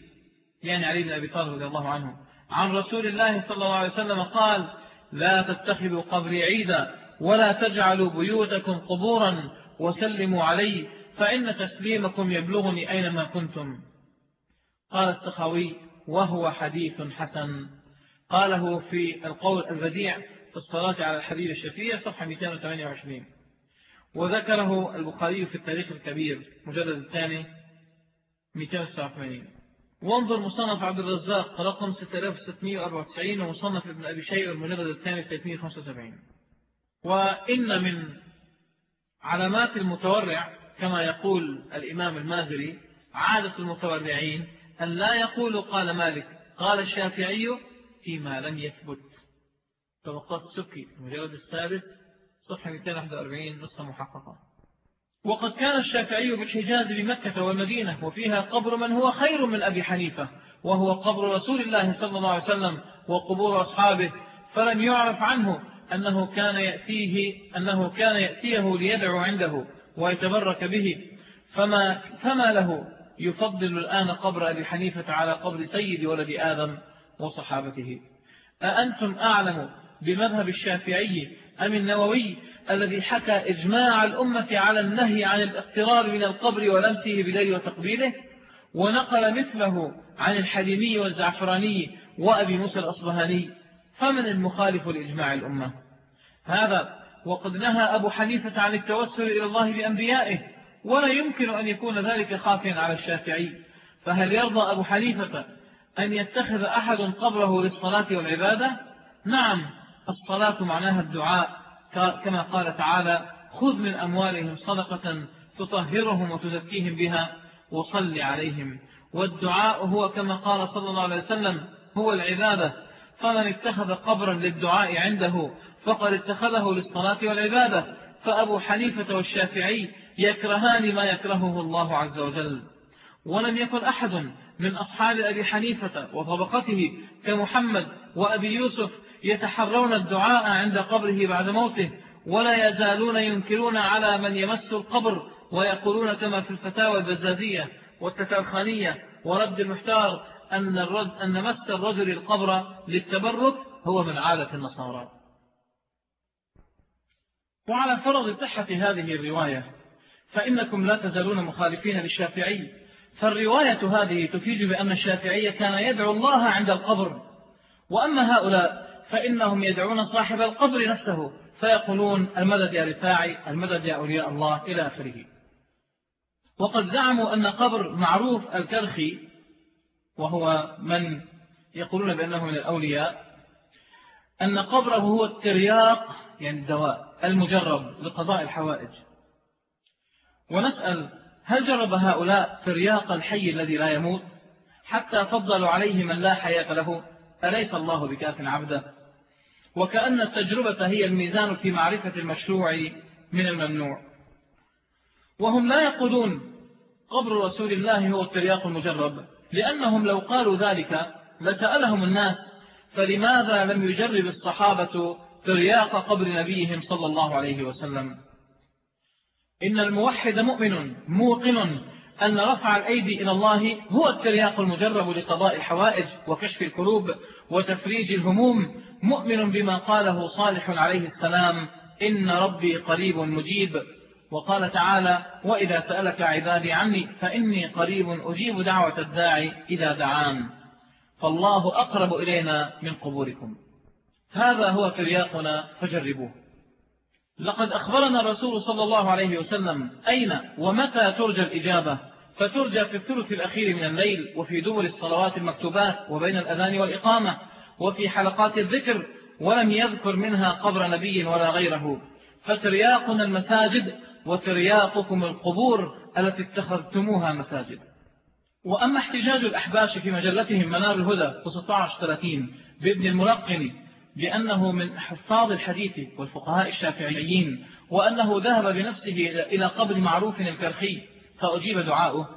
يعني علي بن أبي طالب رضي الله عنه. عن رسول الله صلى الله عليه وسلم قال لا تتخذوا قبري عيدا ولا تجعلوا بيوتكم قبورا وسلموا علي فإن تسليمكم يبلغني أينما كنتم. قال السخاوي وهو حديث حسن. قاله في القول البديع في الصلاة على الحبيب الشفيع صفحة 228 وذكره البخاري في التاريخ الكبير مجلد الثاني 289 وانظر مصنف عبد الرزاق رقم 6694 ومصنف ابن أبي شيء المجلد الثاني 375 وإن من علامات المتورع كما يقول الإمام المازري عادة المتورعين أن لا يقول قال مالك قال الشافعي فيما لم يثبت. طبقات السكي المجلد السادس صفحة 241 نسخة محققة. وقد كان الشافعي بالحجاز بمكة والمدينة وفيها قبر من هو خير من أبي حنيفة وهو قبر رسول الله صلى الله عليه وسلم وقبور أصحابه. فلم يعرف عنه أنه كان يأتيه أنه كان يأتيه ليدعو عنده. ويتبرك به فما, فما له يفضل الآن قبر أبي حنيفة على قبر سيد ولد آدم وصحابته؟ أأنتم أعلم بمذهب الشافعي أم النووي الذي حكى إجماع الأمة على النهي عن الاقترار من القبر ولمسه بليل وتقبيله؟ ونقل مثله عن الحليمي والزعفراني وأبي موسى الأصبهاني فمن المخالف لإجماع الأمة؟ هذا وقد نهى أبو حنيفة عن التوسل إلى الله بأنبيائه ولا يمكن أن يكون ذلك خافيا على الشافعي. فهل يرضى أبو حنيفة أن يتخذ أحد قبره للصلاة والعبادة؟ نعم الصلاة معناها الدعاء. كما قال تعالى خذ من أموالهم صدقة تطهرهم وتزكيهم بها وصل عليهم. والدعاء هو كما قال صلى الله عليه وسلم هو العبادة. فمن اتخذ قبرا للدعاء عنده فقد اتخذه للصلاة والعبادة فأبو حنيفة والشافعي يكرهان ما يكرهه الله عز وجل. ولم يكن أحد من أصحاب أبي حنيفة وطبقته كمحمد وأبي يوسف يتحرون الدعاء عند قبره بعد موته ولا يزالون ينكرون على من يمس القبر ويقولون كما في الفتاوى البزازية والتترخانية ورد المحتار أن, أن مس الرجل القبر للتبرك هو من عادة النصارى. وعلى فرض صحة هذه الرواية فإنكم لا تزالون مخالفين للشافعي. فالرواية هذه تفيد بأن الشافعي كان يدعو الله عند القبر. وأما هؤلاء فإنهم يدعون صاحب القبر نفسه فيقولون المدد يا رفاعي المدد يا أولياء الله إلى آخره. وقد زعموا أن قبر معروف الكرخي وهو من يقولون بأنه من الأولياء أن قبره هو الترياق يعني الدواء. المجرب لقضاء الحوائج. ونسأل هل جرب هؤلاء ترياق الحي الذي لا يموت؟ حتى فضلوا عليه من لا حياة له. أليس الله بكاف عبده؟ وكأن التجربة هي الميزان في معرفة المشروع من الممنوع. وهم لا يقولون قبر رسول الله هو الترياق المجرب لأنهم لو قالوا ذلك لسألهم الناس فلماذا لم يجرب الصحابة ترياق قبر نبيهم صلى الله عليه وسلم. إن الموحد مؤمن موقن أن رفع الأيدي إلى الله هو الترياق المجرب لقضاء الحوائج وكشف الكروب وتفريج الهموم. مؤمن بما قاله صالح عليه السلام إن ربي قريب مجيب. وقال تعالى وإذا سألك عبادي عني فإني قريب أجيب دعوة الداعي إذا دعان. فالله أقرب إلينا من قبوركم. هذا هو ترياقنا فجربوه. لقد أخبرنا الرسول صلى الله عليه وسلم أين ومتى ترجى الإجابة. فترجى في الثلث الأخير من الليل وفي دور الصلوات المكتوبات وبين الأذان والإقامة وفي حلقات الذكر ولم يذكر منها قبر نبي ولا غيره. فترياقنا المساجد وترياقكم القبور التي اتخذتموها مساجد. وأما احتجاج الأحباش في مجلتهم منار الهدى 16-30 بابن الملقن بأنه من حفاظ الحديث والفقهاء الشافعيين وأنه ذهب بنفسه إلى قبر معروف الكرخي فأجيب دعاؤه.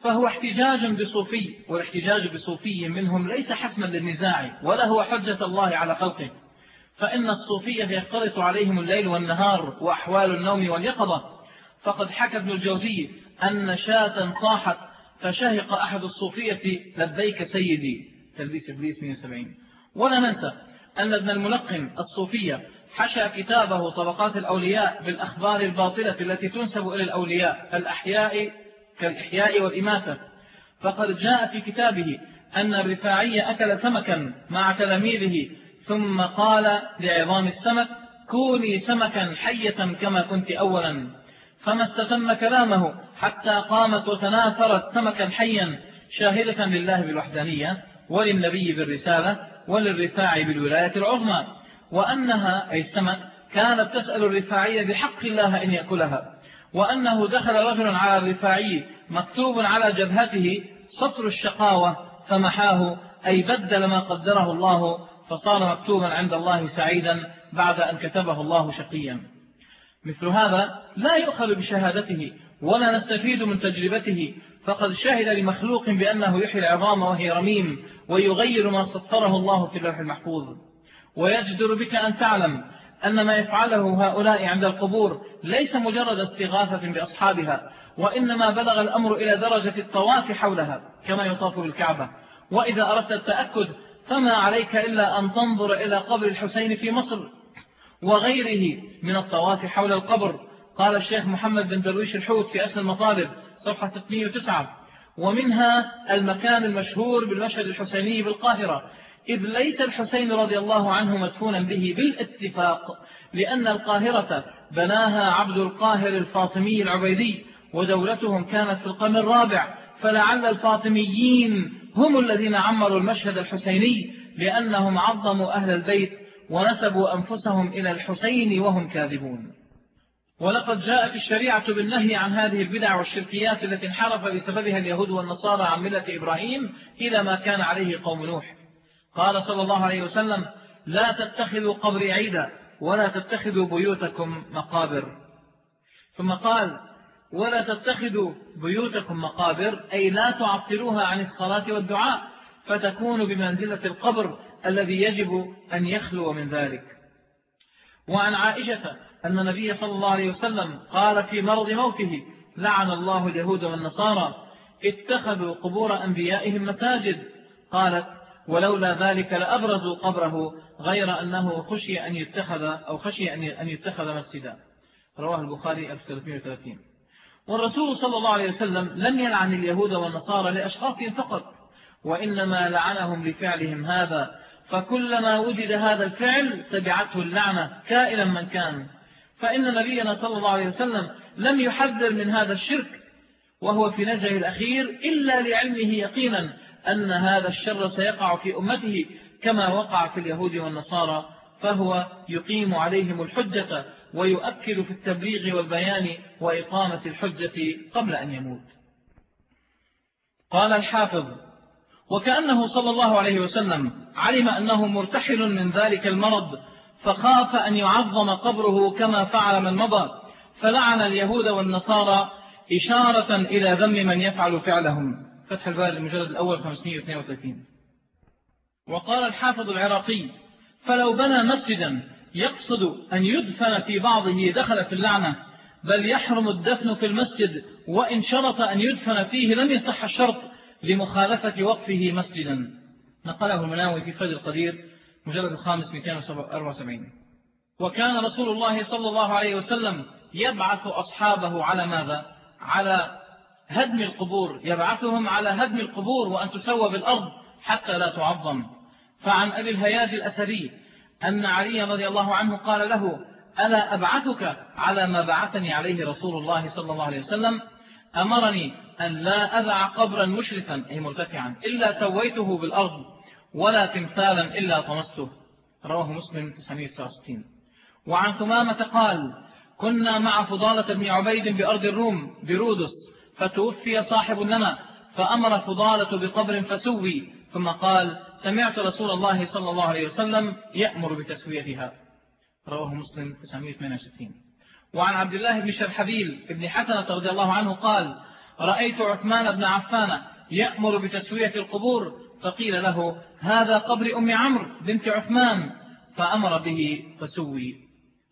فهو احتجاج بصوفي والاحتجاج بصوفي منهم ليس حسما للنزاع ولا هو حجة الله على خلقه. فإن الصوفية يختلط عليهم الليل والنهار وأحوال النوم واليقظة. فقد حكى ابن الجوزي أن شاة صاحت فشهق أحد الصوفية لبيك سيدي. تلبيس إبليس 170 ولا ننسى أن ابن الملقن الصوفية حشى كتابه طبقات الأولياء بالأخبار الباطلة التي تنسب إلى الأولياء الأحياء كالإحياء والإماتة. فقد جاء في كتابه أن الرفاعي أكل سمكا مع تلاميذه ثم قال لعظام السمك كوني سمكا حية كما كنت أولا فما استتم كلامه حتى قامت وتناثرت سمكا حيا شاهدة لله بالوحدانية وللنبي بالرسالة. وللرفاع بالولاية العظمى وأنها أي السمك كانت تسأل الرفاعية بحق الله أن يأكلها وأنه دخل رجل على الرفاعي مكتوب على جبهته سطر الشقاوة فمحاه أي بدل ما قدره الله فصار مكتوبا عند الله سعيدا بعد أن كتبه الله شقيا. مثل هذا لا يؤخذ بشهادته ولا نستفيد من تجربته فقد شهد لمخلوق بأنه يحيي العظام وهي رميم ويغير ما سطره الله في اللوح المحفوظ. ويجدر بك أن تعلم أن ما يفعله هؤلاء عند القبور ليس مجرد استغاثة بأصحابها وإنما بلغ الأمر إلى درجة الطواف حولها كما يطاف بالكعبة. وإذا أردت التأكد فما عليك إلا أن تنظر إلى قبر الحسين في مصر وغيره من الطواف حول القبر. قال الشيخ محمد بن درويش الحوت في أسل المطالب صفحة 609 ومنها المكان المشهور بالمشهد الحسيني بالقاهرة إذ ليس الحسين رضي الله عنه مدفونا به بالاتفاق لأن القاهرة بناها عبد القاهر الفاطمي العبيدي ودولتهم كانت في القرن الرابع فلعل الفاطميين هم الذين عمروا المشهد الحسيني لأنهم عظموا أهل البيت ونسبوا أنفسهم إلى الحسين وهم كاذبون. ولقد جاءت الشريعة بالنهي عن هذه البدع والشركيات التي انحرف بسببها اليهود والنصارى عن ملة إبراهيم إلى ما كان عليه قوم نوح. قال صلى الله عليه وسلم لا تتخذوا قبري عيدا ولا تتخذوا بيوتكم مقابر. ثم قال ولا تتخذوا بيوتكم مقابر أي لا تعطلوها عن الصلاة والدعاء فتكون بمنزلة القبر الذي يجب أن يخلو من ذلك. وعن عائشة أن النبي صلى الله عليه وسلم قال في مرض موته لعن الله اليهود والنصارى اتخذوا قبور أنبيائهم مساجد. قالت ولولا ذلك لأبرزوا قبره غير أنه خشي أن يتخذ أو خشي أن يتخذ مسجدا. رواه البخاري 1330 والرسول صلى الله عليه وسلم لم يلعن اليهود والنصارى لأشخاص فقط وإنما لعنهم لفعلهم هذا. فكلما وجد هذا الفعل تبعته اللعنة كائلا من كان. فإن نبينا صلى الله عليه وسلم لم يحذر من هذا الشرك وهو في نزعه الأخير إلا لعلمه يقينا أن هذا الشر سيقع في أمته كما وقع في اليهود والنصارى فهو يقيم عليهم الحجة ويؤكد في التبليغ والبيان وإقامة الحجة قبل أن يموت. قال الحافظ وكأنه صلى الله عليه وسلم علم أنه مرتحل من ذلك المرض فخاف أن يعظم قبره كما فعل من مضى. فلعن اليهود والنصارى إشارة إلى ذم من يفعل فعلهم. فتح الباري المجلد الأول 532 وقال الحافظ العراقي فلو بنى مسجدا يقصد أن يدفن في بعضه دخل في اللعنة بل يحرم الدفن في المسجد وإن شرط أن يدفن فيه لم يصح الشرط لمخالفة وقفه مسجدا. نقله المناوي في فجر القدير مجلد الخامس 274 وكان رسول الله صلى الله عليه وسلم يبعث أصحابه على ماذا؟ على هدم القبور. يبعثهم على هدم القبور وأن تسوى بالأرض حتى لا تعظم. فعن أبي الهياج الأسري أن علي رضي الله عنه قال له ألا أبعثك على ما بعثني عليه رسول الله صلى الله عليه وسلم؟ أمرني أن لا أدع قبرا مشرفا أي مرتفعا إلا سويته بالأرض. ولا تمثالا إلا طمسته. رواه مسلم 969 وعن ثمامة قال كنا مع فضالة بن عبيد بأرض الروم برودس فتوفي صاحب لنا فأمر فضالة بقبر فسوي ثم قال سمعت رسول الله صلى الله عليه وسلم يأمر بتسويتها. رواه مسلم 968 وعن عبد الله بن شرحبيل بن حسنة رضي الله عنه قال رأيت عثمان بن عفان يأمر بتسوية القبور فقيل له هذا قبر أم عمرو بنت عثمان. فأمر به فسوي.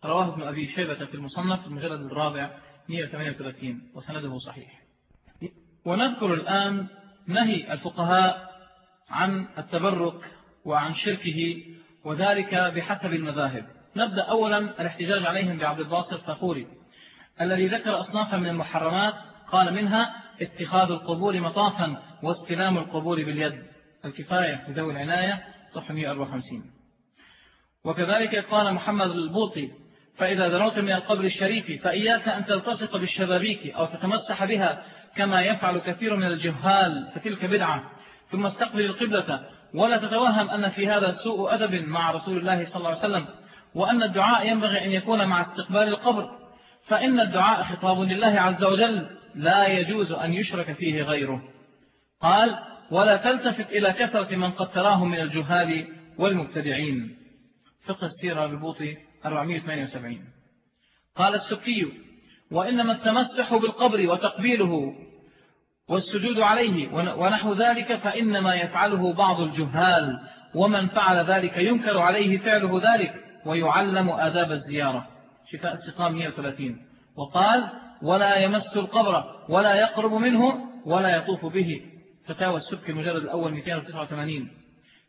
رواه ابن أبي شيبة في المصنف المجلد الرابع 138 وسنده صحيح. ونذكر الآن نهي الفقهاء عن التبرك وعن شركه وذلك بحسب المذاهب. نبدأ أولا الاحتجاج عليهم بعبد الباسط فخوري الذي ذكر أصنافا من المحرمات قال منها اتخاذ القبور مطافا واستلام القبور باليد. الكفاية لذوي العناية صفحة 154 وكذلك قال محمد البوطي فإذا دنوت من القبر الشريف فإياك أن تلتصق بالشبابيك أو تتمسح بها كما يفعل كثير من الجهال فتلك بدعة. ثم استقبل القبلة. ولا تتوهم أن في هذا سوء أدب مع رسول الله صلى الله عليه وسلم وأن الدعاء ينبغي أن يكون مع استقبال القبر. فإن الدعاء خطاب لله عز وجل لا يجوز أن يشرك فيه غيره. قال ولا تلتفت إلى كثرة من قد تراه من الجهال والمبتدعين. فقه السيرة بالبوطي 478 قال السكي وإنما التمسح بالقبر وتقبيله والسجود عليه ونحو ذلك فإنما يفعله بعض الجهال ومن فعل ذلك ينكر عليه فعله ذلك ويعلم آداب الزيارة. شفاء السقام 130 وقال ولا يمس القبر ولا يقرب منه ولا يطوف به. فتاوى السبك المجرد الأول 289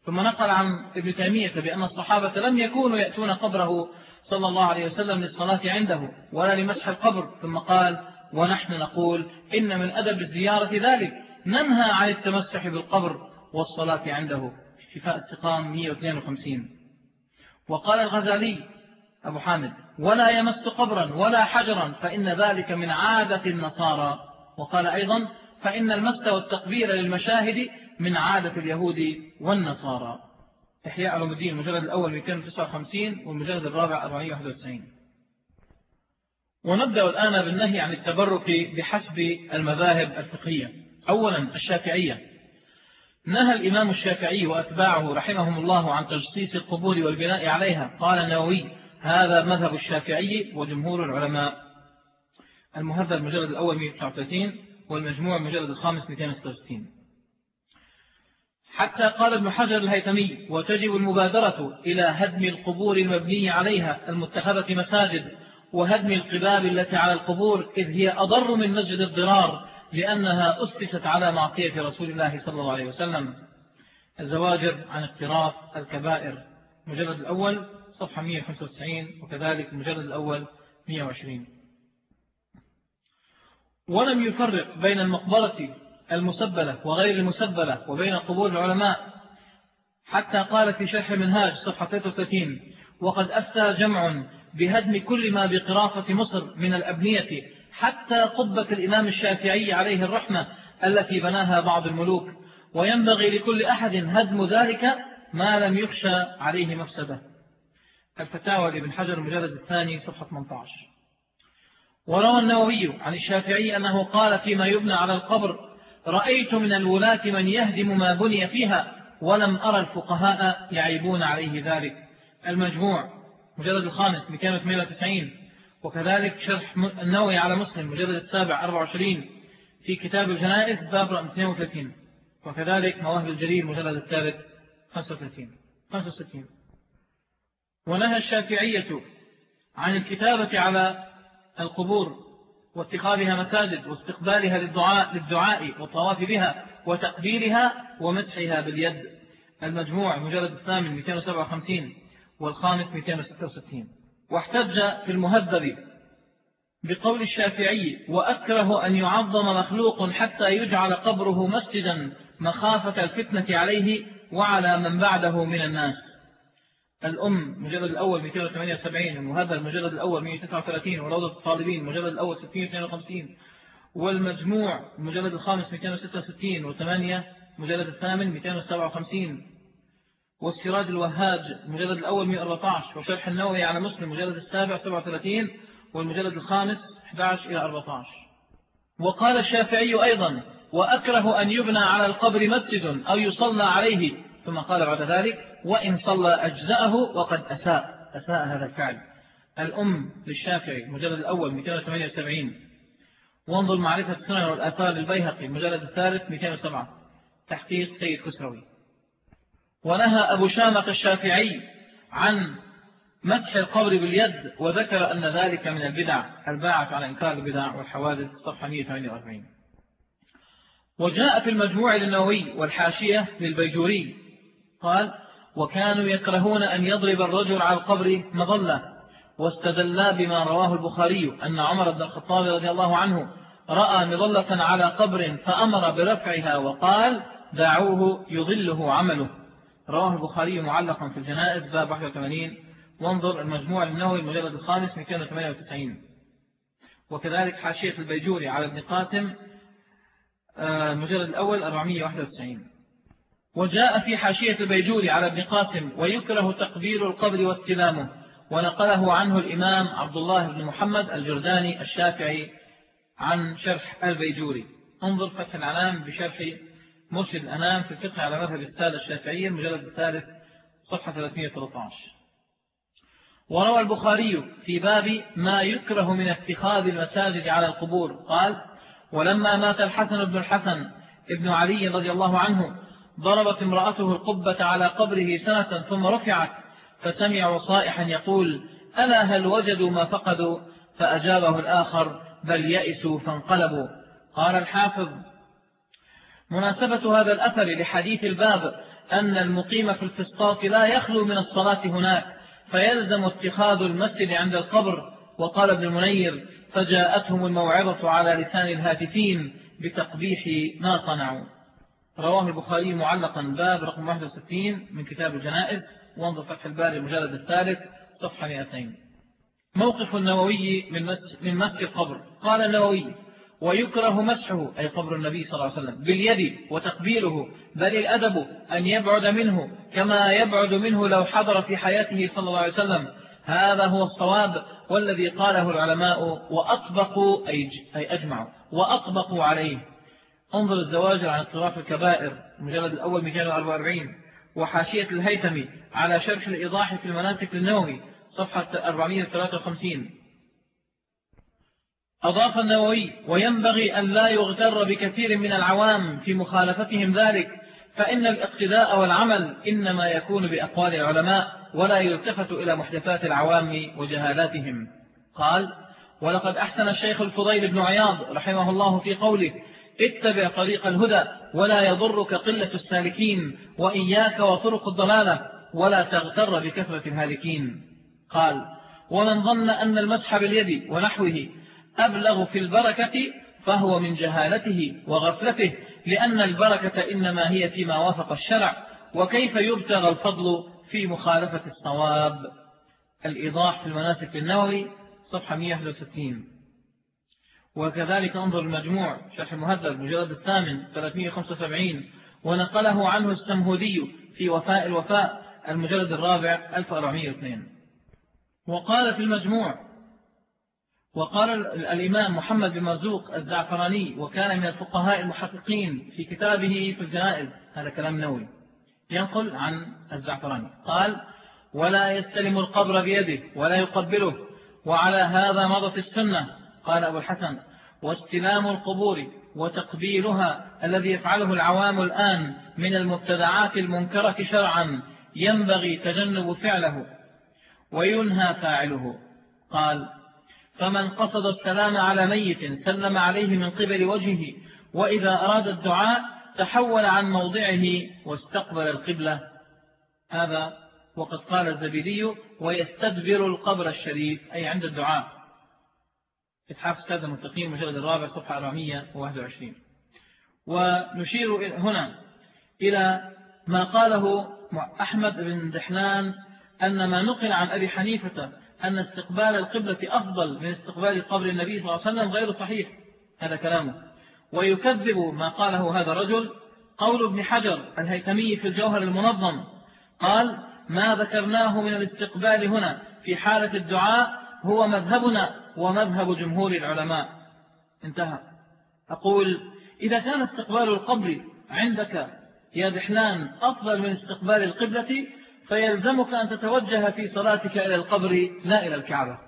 ثم نقل عن ابن تيمية بأن الصحابة لم يكونوا يأتون قبره صلى الله عليه وسلم للصلاة عنده ولا لمسح القبر. ثم قال ونحن نقول إن من أدب الزيارة ذلك ننهى عن التمسح بالقبر والصلاة عنده. شفاء السقام 152 وقال الغزالي أبو حامد ولا يمس قبرا ولا حجرا فإن ذلك من عادة النصارى. وقال أيضا فإن المس والتقبيل للمشاهد من عادة اليهود والنصارى. إحياء علوم الدين المجلد الأول 259 والمجلد الرابع 491 ونبدأ الآن بالنهي عن التبرك بحسب المذاهب الفقهية. أولا الشافعية. نهى الإمام الشافعي وأتباعه رحمهم الله عن تجسيس القبور والبناء عليها. قال النووي هذا مذهب الشافعي وجمهور العلماء. المهذب المجلد الأول 139 والمجموع المجلد الخامس 266 حتى قال ابن حجر الهيثمي وتجب المبادرة إلى هدم القبور المبنية عليها المتخذة مساجد وهدم القباب التي على القبور إذ هي أضر من مسجد الضرار لأنها أسست على معصية رسول الله صلى الله عليه وسلم. الزواجر عن اقتراف الكبائر. مجلد الأول صفحة 195 وكذلك المجلد الأول 120 ولم يفرق بين المقبرة المسبلة وغير المسبلة وبين قبور العلماء. حتى قال في شرح المنهاج صفحة 33 وقد أفتى جمع بهدم كل ما بقرافة مصر من الأبنية حتى قبة الإمام الشافعي عليه الرحمة التي بناها بعض الملوك. وينبغي لكل أحد هدم ذلك ما لم يخشى عليه مفسدة. الفتاوى لابن حجر المجلد الثاني صفحة 18 وروى النووي عن الشافعي أنه قال فيما يبنى على القبر رأيت من الولاة من يهدم ما بني فيها ولم أرى الفقهاء يعيبون عليه ذلك. المجموع مجلد الخامس 298 وكذلك شرح النووي على مسلم مجلد السابع 24 في كتاب الجنائز باب 32 وكذلك مواهب الجليل مجلد الثالث 35 65 ونهى الشافعية عن الكتابة على القبور واتخاذها مساجد واستقبالها للدعاء, للدعاء والطواف بها وتقبيلها ومسحها باليد. المجموع مجلد الثامن 257 والخامس 266 واحتج في المهذب بقول الشافعي وأكره أن يعظم مخلوق حتى يجعل قبره مسجدا مخافة الفتنة عليه وعلى من بعده من الناس. الأم مجلد الأول 278 المهذب المجلد الأول 139 وروضة الطالبين المجلد الأول 652 والمجموع المجلد الخامس 266 وثمانية مجلد الثامن 257 والسراج الوهاج المجلد الأول 114 وشرح النووي على مسلم المجلد السابع 37 والمجلد الخامس 11 إلى 14 وقال الشافعي أيضا وأكره أن يبنى على القبر مسجد أو يصلى عليه ثم قال بعد ذلك وإن صلى أجزأه وقد أساء. أساء هذا الفعل. الأم للشافعي مجلد الأول 278 وانظر معرفة السنة والآثار للبيهقي المجلد الثالث 207 تحقيق سيد كسروي ونهى أبو شامق الشافعي عن مسح القبر باليد وذكر أن ذلك من البدع الباعث على إنكار البدع والحوادث صفحة 148 وجاء في المجموع للنووي والحاشية للبيجوري. قال وكانوا يكرهون أن يضرب الرجل على القبر مظلة. واستدلا بما رواه البخاري أن عمر بن الخطاب رضي الله عنه رأى مظلة على قبر فأمر برفعها وقال دعوه يظله عمله. رواه البخاري معلقا في الجنائز باب 81 وانظر المجموع النووي المجلد الخامس 298 وكذلك حاشية البيجوري على ابن قاسم آه، المجلد الأول 491 وجاء في حاشية البيجوري على ابن قاسم ويكره تقبيل القبر واستلامه ونقله عنه الإمام عبد الله بن محمد الجرداني الشافعي عن شرح البيجوري. انظر فتح العلام بشرح مرشد الأنام في الفقه على مذهب السادة الشافعية المجلد الثالث صفحة 313 وروى البخاري في باب ما يكره من اتخاذ المساجد على القبور. قال ولما مات الحسن بن الحسن ابن علي رضي الله عنه ضربت امرأته القبة على قبره سنة ثم رفعت فسمعوا صائحا يقول ألا هل وجدوا ما فقدوا؟ فأجابه الآخر بل يئسوا فانقلبوا. قال الحافظ. مناسبة هذا الأثر لحديث الباب أن المقيم في الفسطاط لا يخلو من الصلاة هناك فيلزم اتخاذ المسجد عند القبر. وقال ابن المنير فجاءتهم الموعظة على لسان الهاتفين بتقبيح ما صنعوا. رواه البخاري معلقا باب رقم 61 من كتاب الجنائز وانظر فتح الباري المجلد الثالث صفحة 200 موقف النووي من مس, من مس القبر. قال النووي ويكره مسحه أي قبر النبي صلى الله عليه وسلم باليد وتقبيله بل الأدب أن يبعد منه كما يبعد منه لو حضر في حياته صلى الله عليه وسلم. هذا هو الصواب والذي قاله العلماء وأطبقوا أي أجمعوا وأطبقوا عليه. انظر الزواجر عن اطراف الكبائر المجلد الأول 244 وحاشية الهيثمي على شرح الإيضاح في المناسك للنووي صفحة 453 أضاف النووي وينبغي أن لا يغتر بكثير من العوام في مخالفتهم ذلك فإن الاقتداء والعمل إنما يكون بأقوال العلماء ولا يلتفت إلى محدثات العوام وجهالاتهم. قال ولقد أحسن الشيخ الفضيل بن عياض رحمه الله في قوله اتبع طريق الهدى ولا يضرك قلة السالكين وإياك وطرق الضلالة ولا تغتر بكثرة الهالكين. قال ومن ظن أن المسح باليد ونحوه أبلغ في البركة فهو من جهالته وغفلته لأن البركة إنما هي فيما وافق الشرع وكيف يبتغى الفضل في مخالفة الصواب؟ الإيضاح في المناسك النووي صفحة 161 وكذلك انظر المجموع شرح المهذب مجلد الثامن 375 ونقله عنه السمهودي في وفاء الوفاء المجلد الرابع 1402 وقال في المجموع وقال الإمام محمد بن مرزوق الزعفراني وكان من الفقهاء المحققين في كتابه في الجنائز هذا كلام نووي. ينقل عن الزعفراني. قال ولا يستلم القبر بيده ولا يقبله وعلى هذا مضت السنة قال أبو الحسن واستلام القبور وتقبيلها الذي يفعله العوام الآن من المبتدعات المنكرة شرعا ينبغي تجنب فعله وينهى فاعله. قال فمن قصد السلام على ميت سلم عليه من قبل وجهه وإذا أراد الدعاء تحول عن موضعه واستقبل القبلة. هذا وقد قال الزبيدي ويستدبر القبر الشريف أي عند الدعاء. إتحاف السادة المتقين مجلد الرابع صفحة 421 ونشير هنا إلى ما قاله أحمد بن دحلان أن ما نقل عن أبي حنيفة أن استقبال القبلة أفضل من استقبال قبر النبي صلى الله عليه وسلم غير صحيح. هذا كلامه. ويكذب ما قاله هذا الرجل قول ابن حجر الهيثمي في الجوهر المنظم. قال ما ذكرناه من الاستقبال هنا في حالة الدعاء هو مذهبنا ومذهب جمهور العلماء. انتهى. أقول إذا كان استقبال القبر عندك يا دحلان أفضل من استقبال القبلة فيلزمك أن تتوجه في صلاتك إلى القبر لا إلى الكعبة.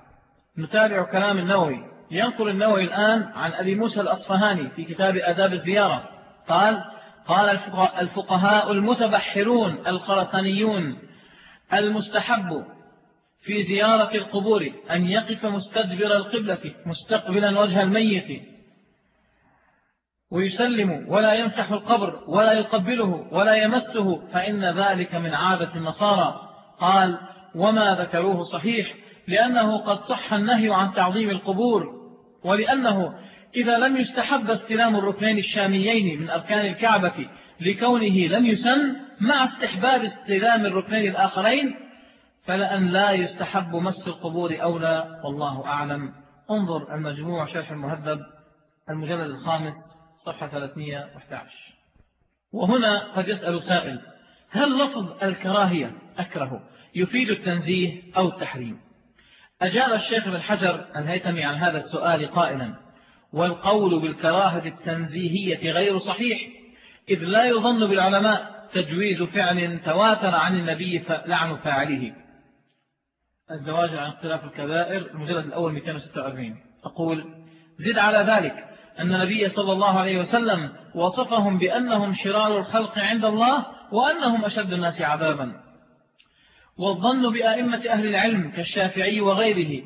نتابع كلام النووي. ينقل النووي الآن عن أبي موسى الأصفهاني في كتاب أداب الزيارة. قال قال الفقهاء المتبحرون الخرسانيون المستحب في زيارة القبور أن يقف مستدبر القبلة مستقبلا وجه الميت. ويسلم ولا يمسح القبر ولا يقبله ولا يمسه فإن ذلك من عادة النصارى. قال وما ذكروه صحيح لأنه قد صح النهي عن تعظيم القبور ولأنه إذا لم يستحب استلام الركنين الشاميين من أركان الكعبة لكونه لم يسن مع استحباب استلام الركنين الآخرين فلأن لا يستحب مس القبور أولى والله أعلم. انظر المجموع شرح المهذب المجلد الخامس صفحة 311 وهنا قد يسأل سائل هل لفظ الكراهية أكره يفيد التنزيه أو التحريم؟ أجاب الشيخ بن حجر الهيتمي عن هذا السؤال قائلا والقول بالكراهة التنزيهية غير صحيح إذ لا يظن بالعلماء تجويز فعل تواتر عن النبي لعن فاعله. الزواج عن اختلاف الكبائر المجلد الأول 246 أقول زد على ذلك أن النبي صلى الله عليه وسلم وصفهم بأنهم شرار الخلق عند الله وأنهم أشد الناس عذابا. والظن بأئمة أهل العلم كالشافعي وغيره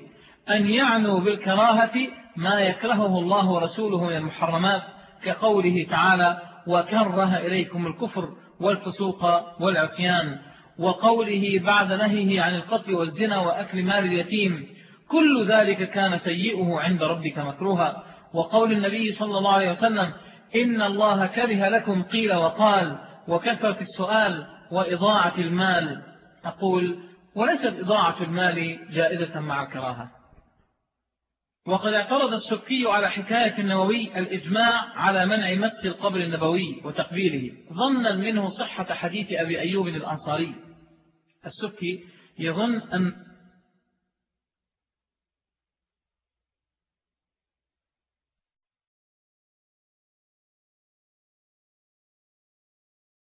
أن يعنوا بالكراهة ما يكرهه الله ورسوله من المحرمات كقوله تعالى وكره إليكم الكفر والفسوق والعصيان وقوله بعد نهيه عن القتل والزنا وأكل مال اليتيم كل ذلك كان سيئه عند ربك مكروها. وقول النبي صلى الله عليه وسلم إن الله كره لكم قيل وقال وكثرة السؤال وإضاعة المال. أقول وليست إضاعة المال جائزة مع الكراهة. وقد اعترض السكي على حكاية النووي الإجماع على منع مس القبر النبوي وتقبيله ظنا منه صحة حديث أبي أيوب الأنصاري. السكي يظن أن